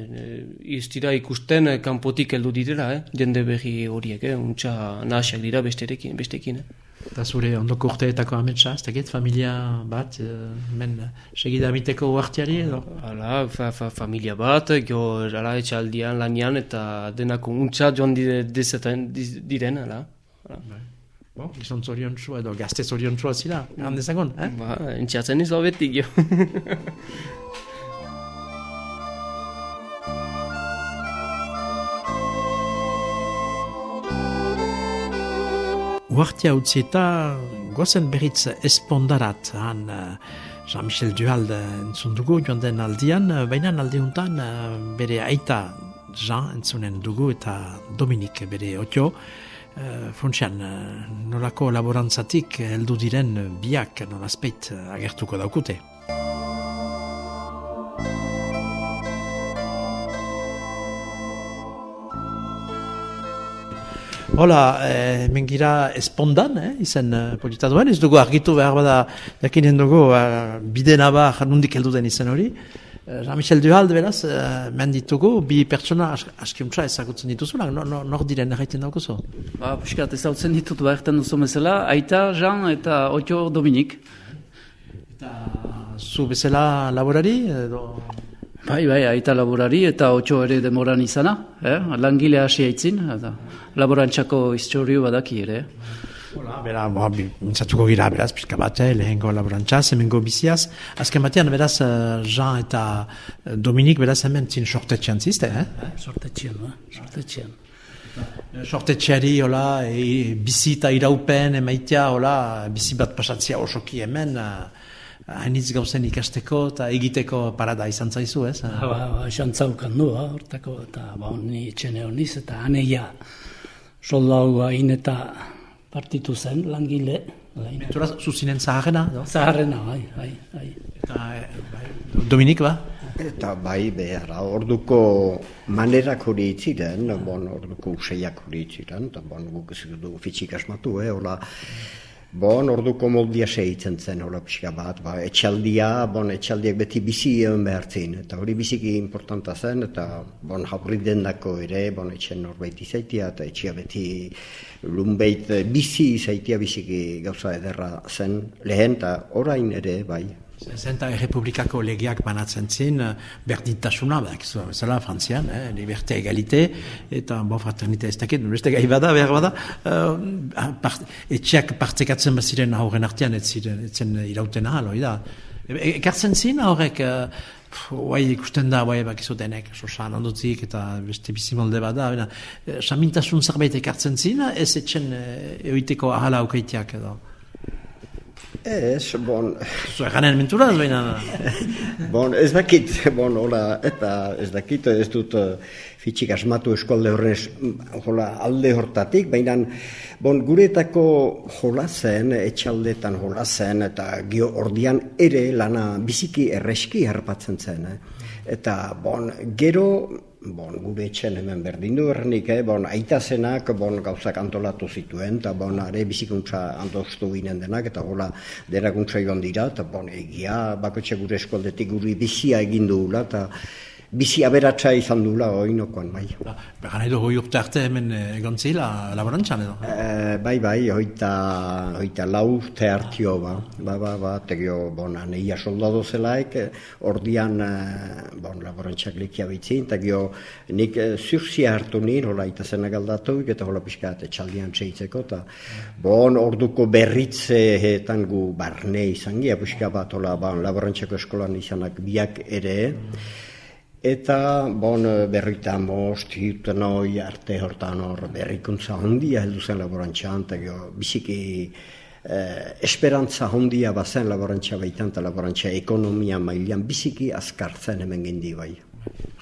ez dira ikusten kanpotik heldu direla, eh? jende berri horiek, eh? untxa nahasiak dira besterekin, bestekin. Eh? Eta zure ondoko urteetako ametsa, ez dakit, familia bat, men segida miteko uartiari edo? Hala, fa, fa, familia bat, jo, hala, etxaldian, lanian, eta denako untxa joan diren, diren hala. Hala. Bai. Bo, gizon zorion txua edo gazte zorion txua zira, mm. ezagun, eh? Ba, entxatzen izo betik, jo. Uartia utzi eta gozen berriz espondarat, han uh, Jean-Michel Duhalde entzun dugu joan den aldian, baina aldiuntan uh, bere aita Jean entzunen dugu eta Dominik bere otio, Funtsean, uh, nolako laborantzatik heldu diren biak nolazpeit agertuko daukute. Hola, eh, mengira espondan, eh, izen eh, polita duen, ez dugu argitu behar bada jakinen dugu uh, bide naba janundik heldu den izen hori. Eh, Jean-Michel Duhalde beraz, uh, menditugu, bi pertsona askiuntza ezagutzen dituzunak, nor no, no diren erraiten daukuzu? Ba, piskat ezagutzen ditut baertan duzu mesela, Aita, Jean eta Otio Dominik. Eta zu bezala laborari? Edo... Bai, bai, Aita laborari eta Otio ere demoran izana, eh? langile hasi haitzin, eta laborantzako historio badaki ere. Hola, bera, boa, mintzatuko gira, beraz, pixka bat, eh, lehenko laborantzaz, hemengo biziaz. Azken batean, beraz, eh, Jean eta eh, Dominik, beraz, hemen zin sortetxean zizte, eh? eh? Sortetxean, eh? sortetxean. Sortetxeari, hola, e, bizi eta iraupen, emaitea, hola, bizi bat pasatzia osoki hemen, hainitz gauzen ikasteko eta egiteko parada izan zaizu, ez? Ba, ba, ba, xantzaukan du, hortako, eta ba, honi txene honiz, eta aneia soldau hain eta partitu zen, langile. Mentura zuzinen zaharrena? No? Zaharrena, bai, bai, bai. Eta, eh, bai, Dominik, ba? Eta bai, behar, orduko manerak hori itziren, bon, orduko useiak hori itziren, eta bon, guk ez du fitxik asmatu, eh, hola, Bon, orduko moldia segitzen zen, hola pixka bat, ba, etxaldia, bon, etxaldiak beti bizi egon behar eta hori biziki importanta zen, eta bon, haurri dendako ere, bon, etxen norbait izaitia, eta etxia beti lunbeit bizi izaitia biziki gauza ederra zen lehen, eta orain ere, bai, Zenta Republikako legiak banatzen zin, eh, berdintasuna, bak, zela, frantzian, eh, liberte egalite, eta bo fraternite ez dakit, beste gai bada, behar bada, uh, part, etxeak partekatzen baziren aurren artean, ez ziren, ez zen irauten ahal, da. E, ekartzen zin, horrek, uh, ikusten da, bai, bak, sosan, ondotzik, eta beste bizimolde bada, bina, samintasun zerbait ekartzen zin, ez etxen uh, eoiteko ahala aukeitiak edo. Ez, bon... Zue ganen mentura, ez baina... bon, ez dakit, bon, hola, eta ez dakit, ez dut uh, fitxik asmatu eskolde horrez, hola, alde hortatik, baina, bon, guretako jola zen, etxaldetan jola zen, eta gio ordian ere lana biziki erreski harpatzen zen, eh? Eta, bon, gero, bon, gure etxen hemen berdin du errenik, eh? bon, aita zenak bon, gauzak antolatu zituen, eta bon, are bizikuntza antostu ginen denak, eta gola derakuntza joan dira, eta bon, egia bakotxe gure eskoldetik guri bizia egin duela, eta bizi aberatsa izan dula oinokoan, bai. Ba, Began edo hoi urte arte hemen eh, egon zila, laborantxan edo? E, bai, bai, hoita, hoita lau urte hartio, ba, ba, ba, ba tegio, bon, aneia soldado zelaik, ordian, bon, laborantxak likia bitzin, tegio, nik zurzia hartu nien, hola, eta galdatu, eta hola pixka, eta txaldian txeitzeko, eta, bon, orduko berritze etan gu barne izan gira, pixka bat, hola, bon, laborantxako eskolan izanak biak ere, Eta, bon, berrita most, hiutan hoi, arte hortan hor, berrikuntza hondia heldu zen laborantxan, eta biziki eh, esperantza hondia bazen laborantxa baitan, eta laborantxa ekonomia mailean biziki azkartzen hemen gindi bai.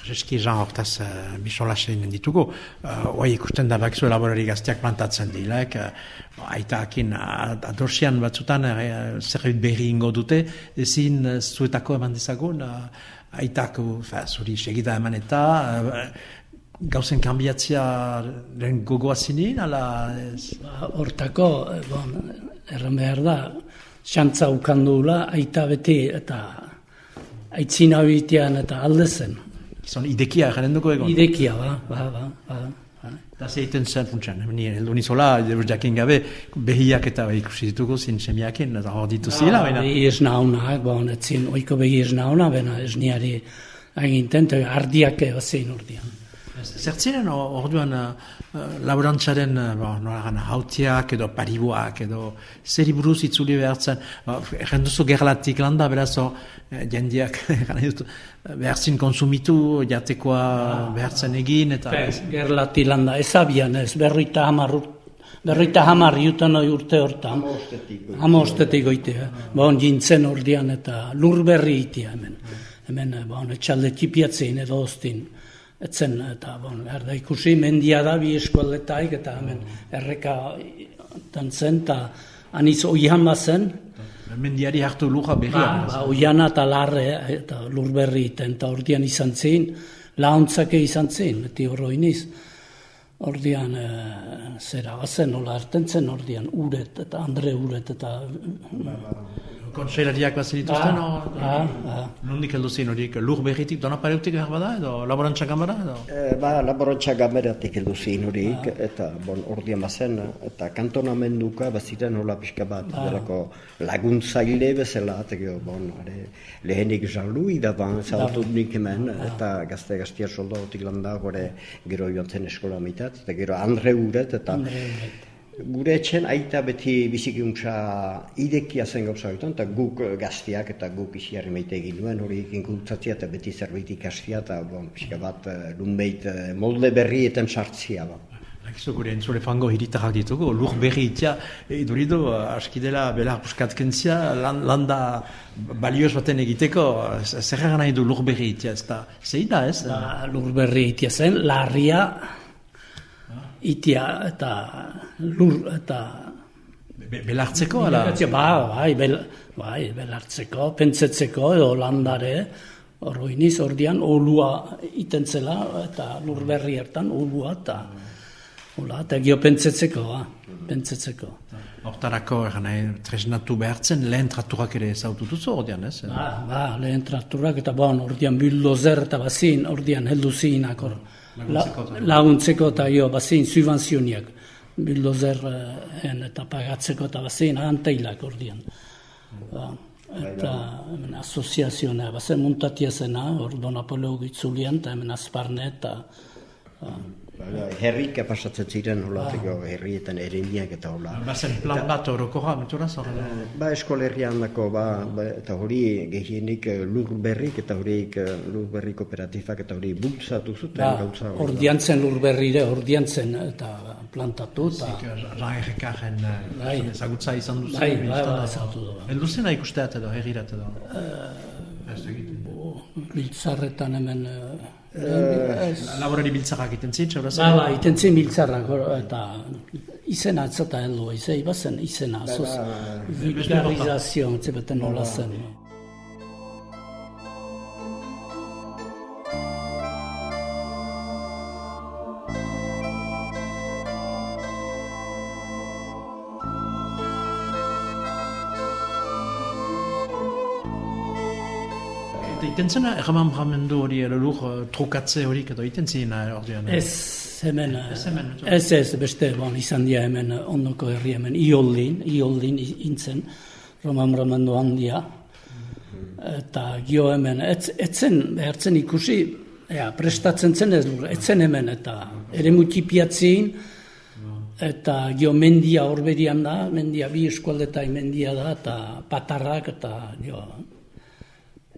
Eski Jean hortaz uh, bisola ditugu, uh, ikusten da bakizu laborari gazteak plantatzen dilek, uh, aitakin adorsian batzutan uh, zerbait berri ingo dute, ezin uh, zuetako eman dezagun, aitak zuri segida eman eta uh, gauzen kanbiatzia den gogoa zinin, ala ez? Ba, hortako, eh, bon, erran behar da, xantza ukandula, aita beti eta aitzina bitean eta aldezen. Zon idekia jaren duko egon? Idekia, ba, ba, ba. ba. Eta zeiten zen funtsan, ni heldu nizola, jakin gabe, behiak eta ikusi ditugu zin semiakin, eta hor ditu zila, baina. Behi ez nauna, bon, etzin, oiko behi ez nauna, baina ez niari eginten, ardiak zein urdian. Zertziren orduan uh, laborantzaren uh, hautiak edo paribuak edo zeri buruz itzuli behartzen, uh, jenduzu gerlatik landa, beraz, uh, jendiak behartzin konsumitu, jatekoa behartzen egin, eta... Gerlati landa, ez abian ez, berrita hamar Berrita hamar jutan oi urte hortan. Hamostetik goitea. Bon, jintzen ordian eta lur berri itia hemen. Hemen, bon, etxalde tipiatzen edo ostin etzen, eta, bon, erda ikusi, mendia da bi eskualetaik, eta hemen erreka zen, eta aniz oian bazen. Mendiari hartu luja berri. Ba, ba, oiana eta larre, eta lur berri, eta ordian izan zin, launtzake izan zin, beti horroiniz. Ordian, e, zera, bazen, nola hartzen zen, ordian, uret, eta Andre uret, eta... Ba, ba, Kontseilariak bat zenituzten, no? Ah, ah. Nondik heldu zen horiek, lur berritik, dona pareutik behar bada, edo laborantza gamera, edo? E, ba, laborantza gameratik heldu zen horiek, ah. eta bon, ordian bazen, eta kantonamenduka bat ziren hola pixka bat, ah. delako laguntzaile bezala, eta bon, are, lehenik Jean-Louis da ban, zautu nik hemen, ah. eta gazte gaztia soldaotik landa, gore, gero joan zen eskola mitat, eta gero Andre Uret, eta... Andre Uret. Gure etxen aita beti bizikiuntza idekia zen gauza eta guk gaztiak eta guk isiarri maite egin duen, hori egin kultzatzia eta beti zerbait ikastia, eta bon, pixka bat lunbeit eh, eh, molde berrietan sartzia. Ba. Akizu gure entzule fango hiritarrak ditugu, lur berri itia, iduridu, eh, aski dela belar puskatkentzia, landa balioz baten egiteko, zer nahi du lur berri itia, ez da, zei da ez? Ba, lur berri itia zen, larria, itia eta lur eta Be, belartzeko ala? Ba, bai, bel, bai, belartzeko, pentsetzeko edo landare Hor iniz, ordian, olua itentzela, eta lurberri hartan, olua, eta, hola, eta gio pentsetzeko, ha, pentsetzeko. Hortarako, eran nahi, tresnatu behartzen, lehen traturak ere zautu duzu, ordean, ez? Ba, ba, lehen traturak, eta bon, ordian bildozer eta bazin, ordian heldu zinak, hor. La, laguntzeko eta jo, bazin, subvenzioniak, bildozer eh, eta pagatzeko eta bazin, anteilak, ordian. Ba, eta hemen asoziazioa, bazen muntatia zena, hor Donapoleo gitzulian, eta hemen azparne, eta... ba, Herrika pasatzen ziren, holateko herrietan ereniak eta hola. Bazen plan bat horoko metura zorra. Ba, eskolerrian dako, ba, ba, eta hori gehienik eh, lur berrik, eta horiek eh, lur berri kooperatibak, eta hori bultzatu zuten ba, gauza hori. ordiantzen lur berrire, ordiantzen, eta plantatu, eta... Raerrekaren Bai. ezagutza izan duzu. Bai, bai, bai, ezagutu du. Heldu zena ikusteat edo, herrirat edo. Biltzarretan hemen... eh, ez. Laborari biltzakak egiten zin, txaura Ba, ba, itentzen biltzarrak, hor, eta izena atzata heldu, izei, bazen izena, zoz, vulgarizazio, zebeten nola zen. Eta iten zena, erraman bramendu hori, edo lur eh, trukatze hori, edo iten zina, ordean. Ez, hemen, Ez hemen, ez, ez, beste, bon, izan dira hemen, eh, ondoko herri hemen, ioldin, ioldin intzen, roman ramendo handia, eta gio hemen, ez, etzen, behartzen ikusi, ea, prestatzen zen ez lur, etzen hemen, eta ere mutipiatzin, eta gio mendia horberian da, mendia bi eskualdetai mendia da, eta patarrak, eta gio,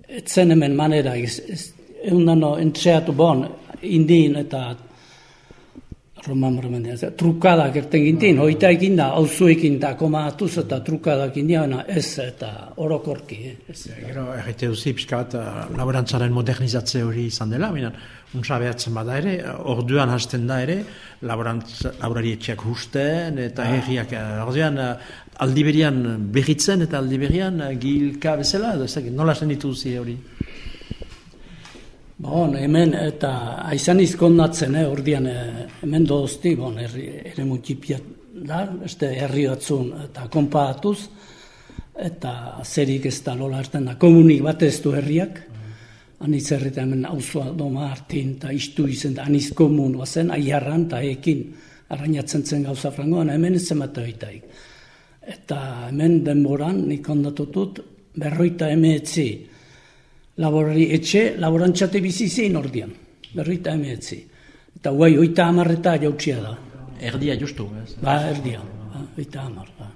etzen hemen manera, ez, ez, eundano entxeatu bon, indin eta Roman Roman trukadak erten gintin, hoita ekin da, auzuekin da, koma atuz eta trukadak indiana, ez eta orokorki. eh, Ez. Gero, errete duzi, pixka bat, eh, laborantzaren modernizatze hori izan dela, minan, untsa behatzen bada ere, orduan hasten da ere, laborantz, laborari etxeak husten, eta herriak, eh, orduan, eh, aldiberian berritzen eta aldiberian eh, gilka bezala, edo ez dakit, nola zen dituzi hori? Bon, hemen eta aizan izkondatzen, eh, ordian, eh, hemen dozti, bon, herri, ere mutipia da, beste herri batzun, eta konparatuz, eta zerik ez da lola hartzen da, komunik bat ez du herriak, Anitz herrita hemen auzua doma hartin, eta istu izen, da aniz komun bazen, aiarran, eta ekin, arrainatzen zen gauza frangoan, hemen ez hoitaik. Eta hemen denboran, nik ondatutut, berroita emeetzi, laborari etxe, laborantzate bizi zein ordian, berroita emeetzi. Eta guai, oita amarreta jautsia da. Erdia justu, ez? Ba, erdia, ba, oita amar. Ba.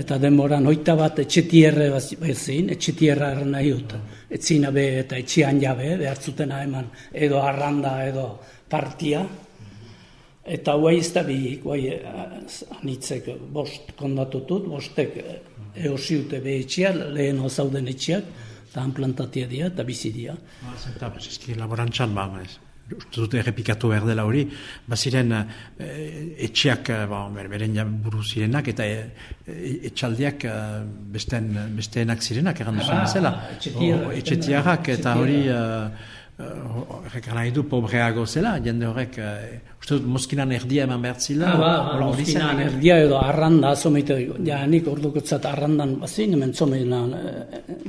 Eta denboran, oita bat etxetierre bezin, etxetierra nahi dut. Etzina be eta etxian jabe, behartzutena eman, edo arranda, edo partia. Eta guai ez da bi, guai eh, anitzek bost kondatutut, bostek eh, eosiute be etxia, lehen zauden etxiak, eta han plantatia dira, eta bizi dira. Eta, pues, eski laborantzan, ba, ez. Uste dute errepikatu behar dela hori, baziren eh, etxeak, eh, ba, ber- beren buru zirenak, eta eh, etxaldiak eh, besten, besteenak zirenak, egan duzun bezala. etxetiarrak. O, etxetiarrak, eta hori, eh, horrek uh, nahi du pobreago zela, jende horrek, uh, uste dut moskinan erdia eman behar zila. Ah, ba, zen, mozkinan erdia edo arranda, zomeite, ja, nik ordukotzat arrandan bazin, hemen zomenan,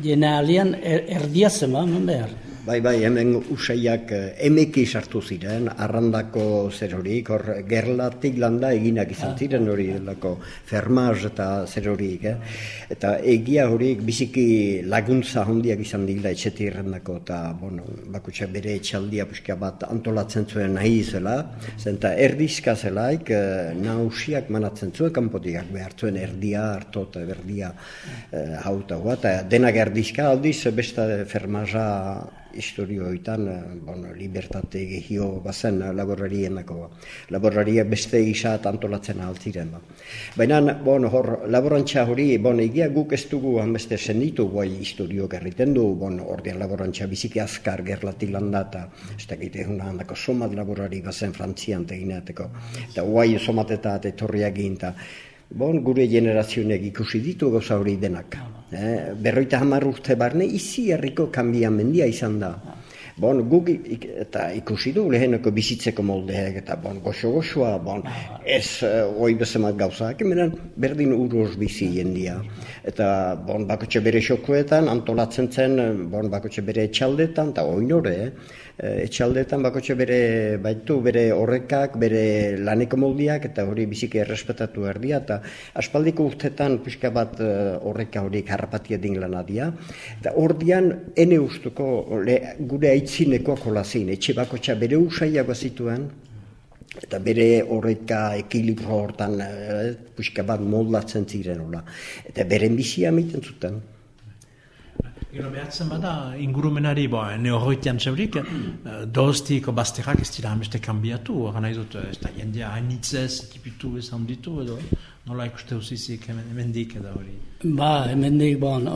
jene alian, er, erdia zen, ba, hemen behar. Bai, bai, hemen usaiak eh, emeki sartu ziren, arrandako zer horik, hor gerlatik landa eginak izan ziren hori delako fermaz eta zer horik, eh? Eta egia horiek biziki laguntza handiak izan dira etxetirrendako eta, bueno, bakutsa bere etxaldia pixka bat antolatzen zuen nahi zela, zenta erdizka zelaik, eh, nausiak manatzen zuen kanpotiak behar zuen erdia, harto eta berdia eh, hauta hua, eta denak erdizka aldiz beste fermaza historioetan, eh, bueno, libertate gehio bazen eh, laborarienako. Laborariak beste isat antolatzen altziren. Ba. Baina, bon, hor, laborantza hori, bon, egia guk ez dugu hanbeste senditu guai historio gerriten du, bon, ordean laborantza biziki azkar gerlatik landa eta ez da gite huna handako somat laborari bazen frantzian teginateko. Eta guai somat eta etorriak egin, eta Bon, gure generazionek ikusi ditu gauza hori denak. Eh, berroita hamar urte barne, izi herriko kanbiamendia izan da. Bon, guk ik, eta ikusi du leheneko bizitzeko moldeak eta bon, goxo-goxoa, bon, ez uh, oi bezemat gauzak, emenen berdin uroz bizi jendia. Eta bon, bakotxe bere xokuetan, antolatzen zen, bon, bakotxe bere etxaldetan, eta oinore, eh? Eh, etxaldetan bakotxe bere baitu bere horrekak, bere laneko moldiak eta hori biziki errespetatu erdia eta aspaldiko urtetan pixka bat eh, horreka hori harrapatia din lanadia eta ordian ene ustuko le, gure aitzineko kolazin, etxe bakotxa bere usaiago zituen eta bere horreka ekilibro hortan e, pixka bat moldatzen ziren hola. eta beren bizia miten zuten. Gero behatzen bada, ingurumenari, bo, ne horretian zeurik, eh, doztiko bazterrak ez dira hameste kanbiatu, gana dut, ez da jendea hainitzez, tipitu ez handitu, edo, nola ikuste usizik hemen dik edo hori. Ba, hemen dik, bon,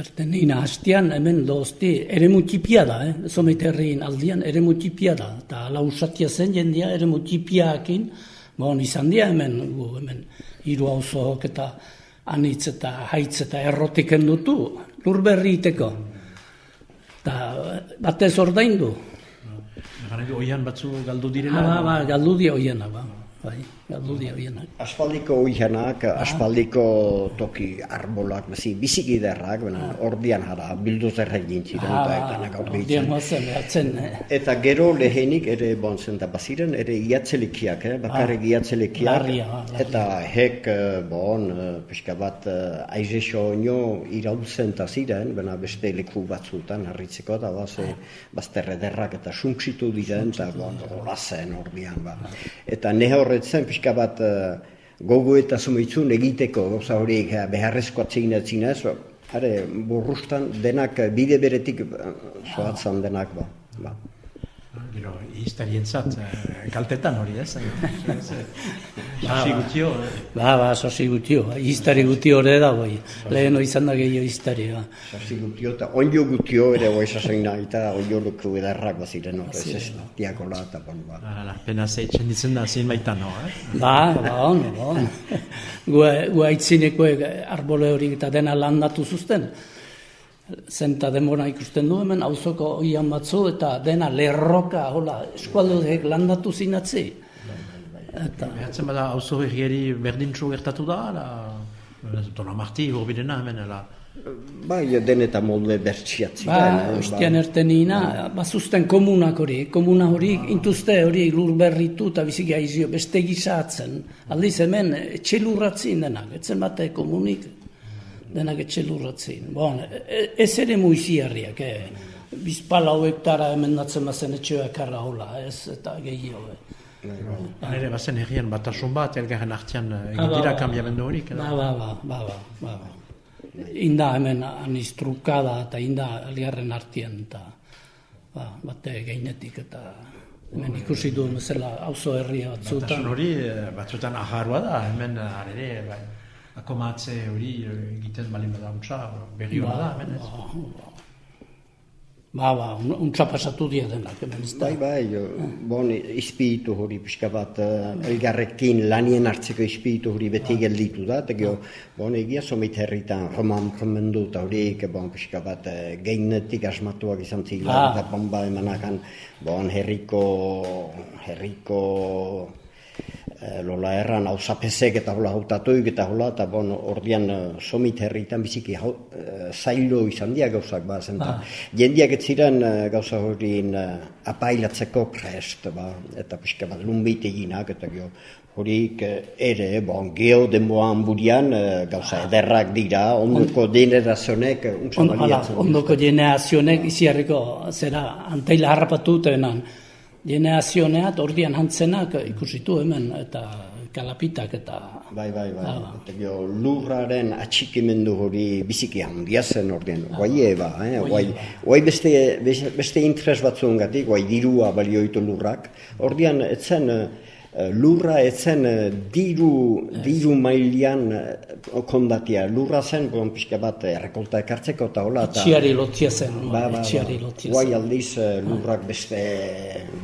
erten ina hastian, hemen dozti, ere mutipia da, eh? zomiterriin aldian, ere mutipia da, eta lau usatia zen jendea, ere mutipiakin, bon, izan dia hemen, gu, hemen, hiru hau eta anitz eta haitz eta errotik endutu, lur berri iteko. Eta batez ordaindu. Gara, oian batzu galdu direla? Ha, ba, ba, galdu di oiena, ba bai, galdu dia bienak. Aspaldiko oianak, aspaldiko toki arbolak, bezi, biziki derrak, bena, ah. ordian jara, bildu zerrek gintziren, ah, eta ekanak aurre ditzen. Eh. Eta gero lehenik ere bonzen da baziren, ere iatzelekiak, eh? bakarrik ah, iatzelekiak, eta hek, eh, bon, eh, pixka bat, aizexo nio irautzen eta ziren, bena beste leku batzutan, harritzeko, eta baze, bazterre derrak eta sunksitu diren, eta bon, hola zen ordian, ba. Eta nehe horretzen pixka bat uh, gogo eta zumitzun egiteko gauza horiek uh, beharrezko atzegin atzegin ez, are, burrustan denak bide beretik uh, denak ba. ba. Gero, historientzat, eh, kaltetan hori ez? Sosi gutio. Ba, ba, sosi gutio. Histari gutio hori da, bai. Lehen izan da gehiago histari, ba. Sosi gutio, eta onjo gutio ere bai sasoin nahi, eta onjo luku edarrak baziren, no? Ez ez, diakola eta bon, ba. Hala, pena zeitzen ditzen da, zin baita, no, eh? Ba, ba, ono, ba. Gu, gu aitzineko arbole hori eta dena landatu zuzten zenta demora ikusten du hemen auzoko oian batzu eta dena lerroka hola eskualdeek landatu zinatzi. Eta behatzen bada auzo herrieri berdintzu gertatu da, la Dona Marti horbidena hemen la Bai, den eta molde bertsiatzi. Ba, ostian ba. ertenina, bazuzten komunak hori, komuna hori, intuzte hori lur berritu eta bizik aizio beste gizatzen. Aldiz hemen, etxelurratzin denak, etzen bate komunik, denak etxe lurratzen. Bon, e, ez ere muiziarriak, eh? bizpala hoektara emendatzen bazen etxeak arra hola, ez eta gehiago. Eh? Nere bazen egian batasun bat, elgarren artian eh, egin dira kambiamendu horik. Ba, ba, ba, ba, ba, ba, ba. Inda hemen anistrukada eta inda elgarren artian eta ba, bate gainetik eta hemen ikusi du mesela auzo herria batzutan. Batasun hori eh, batzutan aharua da, hemen arere, bai akomatze hori egiten balin bada untsa, berri ba, da, hemen ez? Ba, ba, untsa pasatu dia denak, hemen ez da. Bai, bai, bon, izpitu hori pixka bat, uh, elgarrekin lanien hartzeko izpitu hori beti ba. gelditu da, eta bon, egia somit herritan roman komendu eta hori, bon, pixka bat, uh, geinetik asmatuak izan zila, ah. eta bomba emanakan, bon, herriko, herriko, Eh, lola erran hau zapezek eta hola hautatuik eta hola, eta bon, ordian uh, somit herritan biziki hau, uh, zailo izan dia gauzak ba, zen, ah. jendiak ez ziren gauza horien apailatzeko prest, ba, eta pixka bat lumbeit eginak, eta gio, horik ere, bon, geho denboan burian gauza ederrak dira, ondoko On, generazionek on, Ondoko generazionek iziarriko, zera, anteila harrapatu tenan, generazioneat ordian hantzenak ikusitu hemen eta kalapitak eta... Bai, bai, bai. Ah, eta gio, lurraren atxikimendu hori biziki handia zen ordean. Ah, guai eba, eh? guai, guai beste, beste interes batzuen gatik, guai dirua balioitu lurrak. Ordean, etzen, Eh, lurra etzen eh, diru, diru mailian eh, kondatia. Lurra zen, bon, pixka bat, errekolta ekartzeko eta hola. Itxiari lotia zen. Ba, ba, ba. Guai aldiz lurrak beste,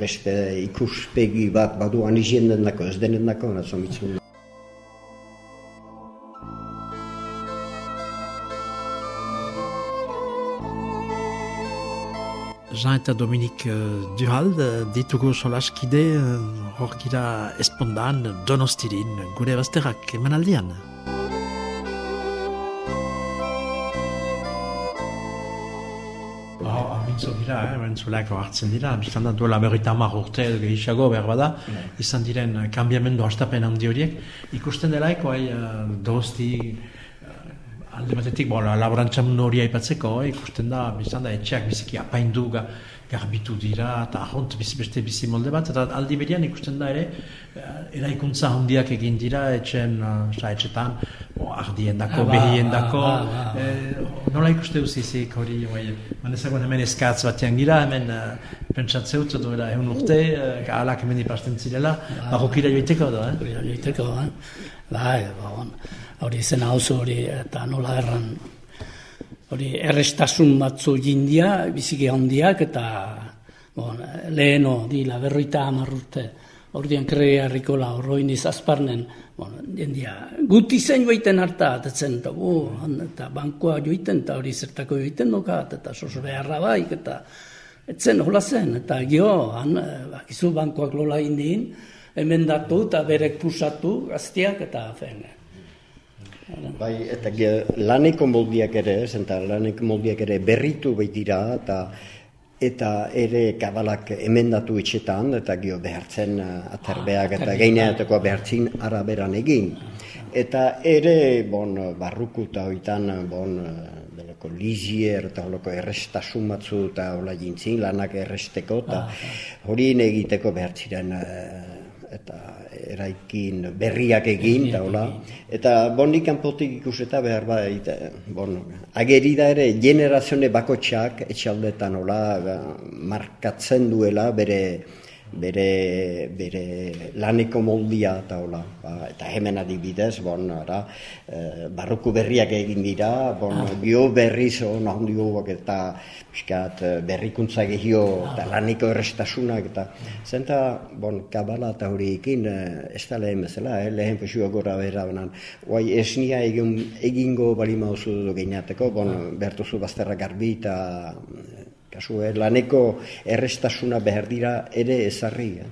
beste ikuspegi bat badu anizien den ez denen dako, Jean eta Dominik uh, Duhald, uh, ditugu solaskide uh, hor gira espondan donostirin gure bazterrak emanaldian. Mintzo dira, eh, mentzuleako hartzen dira, biztan da duela berrita hamar urte gehiago behar bada, izan diren uh, kambiamendu hastapen handi horiek, ikusten delaiko, hai, uh, dosti, uh, alde batetik, bo, laborantza mundu hori aipatzeko, eh, ikusten da, biztan da, etxeak biziki apaindu ga, garbitu dira, eta ahont bizi beste bizi molde bat, eta aldi berian ikusten da ere, uh, eraikuntza handiak egin dira, etxen, uh, etxetan, bo, ardien dako, Ah, ba, behien dako, ah, ba, ba. eh, nola ikuste duzizik hori, bai, manezagoen hemen eskatz batean gira, hemen uh, pentsatzeut duela egun urte, uh, alak hemen ipasten zirela, barrokira joiteko da, eh? Hori egiteko, eh? Bai, ba, hori zen hau hori, eta nola erran, hori errestasun batzu jindia, biziki handiak, eta bon, leheno, dila, berroita amarrurte, ordian krearriko la horroin izazparnen, bon, jendia, guti zen joiten harta, atetzen, eta, bu, han, eta bankoa joiten, eta hori zertako joiten dokat, eta soso beharra baik, eta etzen hola zen, eta gio, han, bakizu bankoak lola indin, emendatu eta berek pusatu gaztiak eta fen. Bai, eta laneko moldiak ere, eta laneko moldiak ere berritu baitira, eta eta ere kabalak emendatu etxetan, eta gio behartzen uh, aterbeak eta geineateko behartzin araberan egin. Eta ere, bon, barruku eta hoitan, bon, eh, delako lizier eta holako errestasun batzu eta hola jintzin, lanak erresteko, eta hori egiteko behartziren eh, eta eraikin berriak egin, eta hola. Eta bonik kanpotik ikuseta behar eh, bon, ageri da ere generazione bakotxak etxaldetan hola ba, markatzen duela bere bere, bere laneko moldia eta hola. Ba, eta hemen adibidez, bon, ara, eh, barruku berriak egin dira, bon, gio berriz on handioak eta pixkat eh, berrikuntza gehio eta laniko errestasunak eta zenta, bon, kabala eta horiekin eh, ez da lehen bezala, eh, lehen pesua gora behar banan, guai esnia egin, egingo bali mauzu du geinateko, bon, bertuzu bazterra garbi eta kasu, eh, laneko errestasuna behar dira ere ezarri. Eh.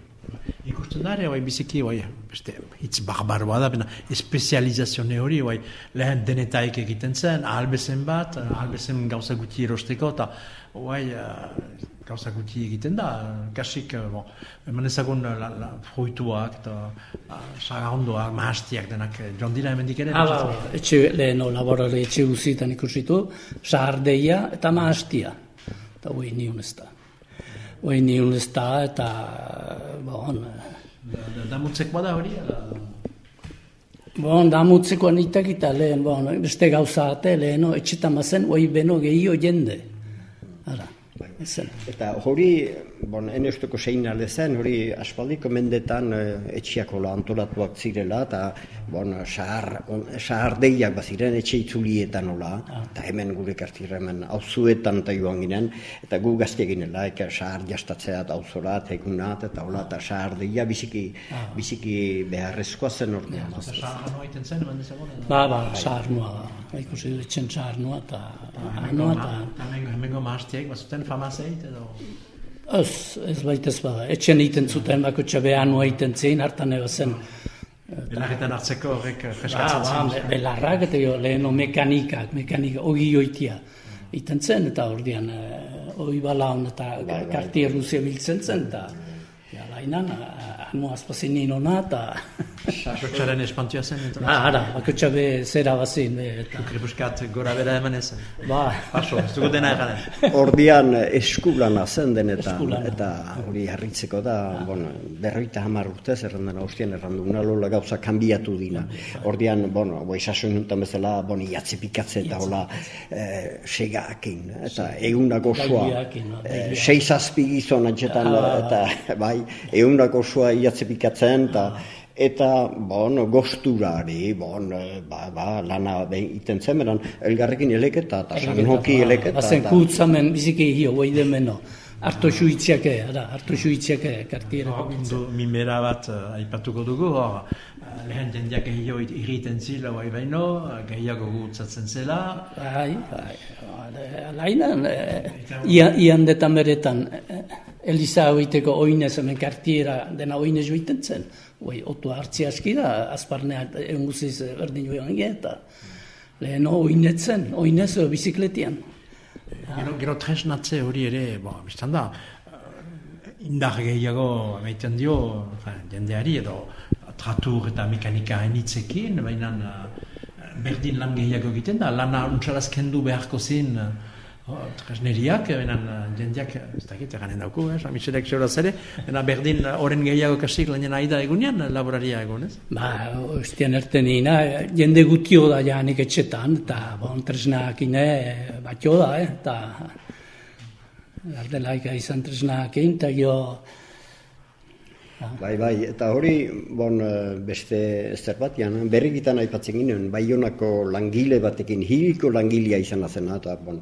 Ikusten da ere, bai, biziki, bai, beste, hitz barbaroa da, bena, espezializazione hori, bai, lehen denetaik egiten zen, ahalbezen bat, ahalbezen gauza guti erosteko, eta, bai, eh, gauza guti egiten da, kasik, eh, bon, eman ezagun la, la, fruituak, eta uh, sagarrondoak, mahastiak denak, eh, joan dira hemendik ere. Hala, etxe, leheno laborare etxe guzitan ikusitu, sahardeia eta mahastia. Eta hoi niun ez da. Hoi niun ez da, eta, bon, Da, da bada hori, ala, bon, damutzeko anitak eta lehen, bon, beste gauza ate, leheno, etxetan mazen, hoi beno gehio jende. Hala, ezen. Eta hori, bon, enesteko zein alde zen, hori aspaldiko mendetan e, etxiakola antolatuak zirela, eta bon, sahar, on, sahar deiak baziren etxe itzulietan hola, eta hemen gure kartira hemen auzuetan eta joan ginen, eta gu gazte ginela, eka sahar jastatzea eta auzorat, egunat, eta hola, eta sahar deia biziki, biziki beharrezkoa zen ordean. eta sagarroa egiten zen, eman ezagun, edo? Ba, ba, ikusi dut etxen saharnua eta anua eta... Hemengo, hemengo mahastiak, bazuten famazeit, edo... Ez, ez baitez bada, etxen egiten zuten bako txabe anua egiten zein, hartan eba zen. Belarretan hartzeko horrek Ba, freskatzen ba, zen. be- belarrak eta jo, leheno mekanikak, mekanika, ogi joitia. Egiten zen, eta ordian, eh, oi balaun eta kartier Rusia biltzen zen, eta ja, lainan, eh, anu azpazin nien ona, eta... Sotxaren espantioa zen, eta... Ah, ara, bako txabe zera bazin, be, eta... Kripuskat gora bera eman ezen. Ba, Paso, ez dugu dena eganen. Ordian eskulana zen denetan, Eskulana. eta hori harritzeko da, bueno, berroita hamar urtez errandan haustian erranduna lola gauza kanbiatu dina. Ordian, bueno, boi sasoin nuntan bezala, bon, iatze pikatze eta hola eh, segaakin, eta egunak osoa, Daibiakin, no, eh, daibiak. sei zazpi gizon antxetan, eta bai, egunak osoa iatze pikatzen, eta eta, bon, gosturari, bon, eh, ba, ba, lana egiten zen, beran, elgarrekin eleketa, eta sanhoki eleketa. Bazen eta- kutzamen biziki hio, oide meno. Harto suitziake, ara, harto suitziake kartiera. Ondo mimera bat uh, aipatuko dugu, hor, uh, lehen jendeak egio irriten zila bai baino, gehiago gutzatzen zela. Bai, bai, alainan, ian, ian detan beretan, Eliza hoiteko oinez hemen kartiera dena oinez joiten zen. Oi, otu hartzi aski da, azparnea enguziz berdin joan eta lehen oinetzen, oinez bizikletian. Gero, gero tresnatze hori ere, bo, biztan da, indar gehiago emaiten dio jendeari edo tratur eta mekanika hainitzekin, baina berdin lan gehiago egiten da, lana untsalaz kendu beharko zin tresneriak, benen jendeak, ez dakit, eganen dauku, eh, samitzerek zeuraz ere, bena berdin oren gehiago kasik lanien aida egunean, laboraria egun, ez? Ba, ostian ertenina, jende gutio da janik etxetan, eta bon, tresnak ine, batio da, eh, eta ardelaika izan tresnak egin, eta jo, Bai, bai, eta hori, bon, beste zer bat, jan, berrikitan aipatzen ginen, bai langile batekin, hiriko langilea izan azena, eta bon,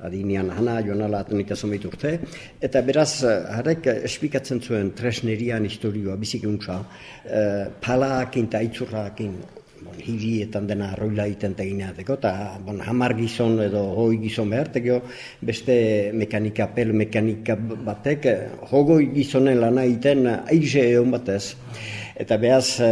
adinean hana joan ala atunita urte. Eta beraz, harek espikatzen zuen tresnerian historioa bizik untsa, e, palaakin eta aitzurrakin bon, hirietan dena arroila iten tegineateko, eta bon, hamar gizon edo hoi gizon behar, beste mekanika, pel mekanika batek, hogoi gizonen lana iten aize egon batez. Eta behaz, e,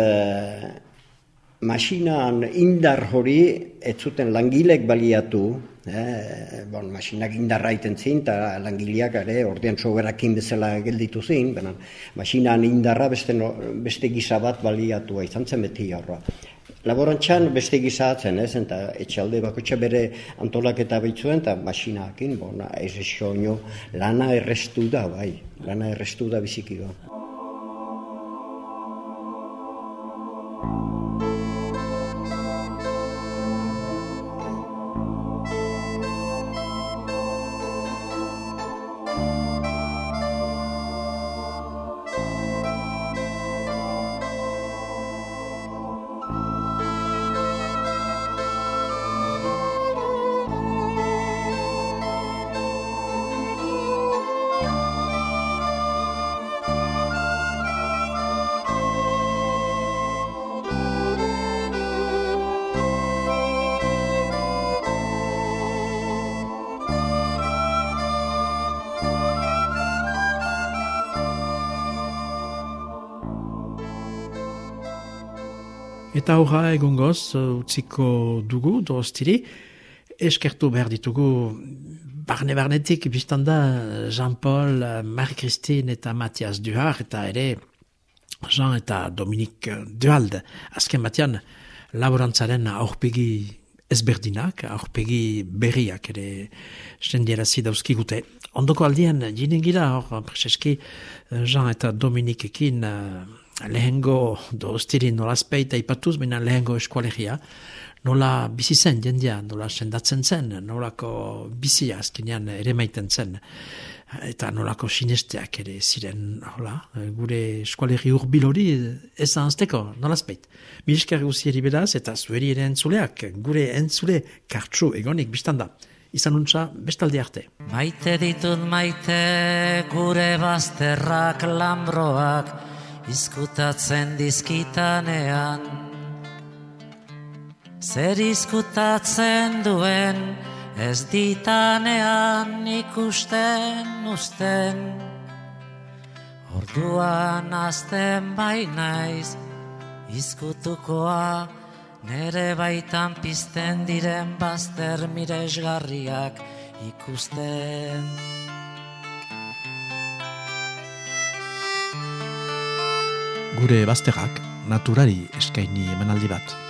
masinan indar hori, ez zuten langilek baliatu, Eh, bon, masinak indarra iten zin, eta langileak ere, ordean soberakin bezala gelditu zin, benen, masinan indarra beste, no, beste gisa bat baliatu izan zen beti horra. Laborantxan beste gisa atzen, ez, eta etxalde bakotxa bere antolak eta behitzuen, eta masinakin, bon, ez lana errestu da, bai, lana errestu da biziki da. Eta horra egon goz, utziko dugu, dorostiri, eskertu behar ditugu barne-barnetik biztanda Jean-Paul, Marie-Christine eta Mathias Duhar, eta ere Jean eta Dominique Duhalde. Azken batean, laborantzaren aurpegi ezberdinak, aurpegi berriak ere stendiera zidauzkigute. Ondoko aldian, jinen gira, hor, preseski, Jean eta Dominiquekin lehengo doztiri nola speita ipatuz, baina lehengo eskualegia, nola bizi zen jendia, nola sendatzen zen, nolako bizia azkenean ere maiten zen, eta nolako sinesteak ere ziren, hola, gure eskualegi urbil hori ez anzteko, nola speit. Miliskar guzieri beraz, eta zueri ere entzuleak, gure entzule kartsu egonik biztanda. Izan untza, bestalde arte. Maite ditut maite gure bazterrak lambroak, izkutatzen dizkitanean. Zer izkutatzen duen ez ditanean ikusten usten Orduan azten bainaiz izkutukoa Nere baitan pizten diren bazter miresgarriak ikusten gure bazterrak naturari eskaini emanaldi bat.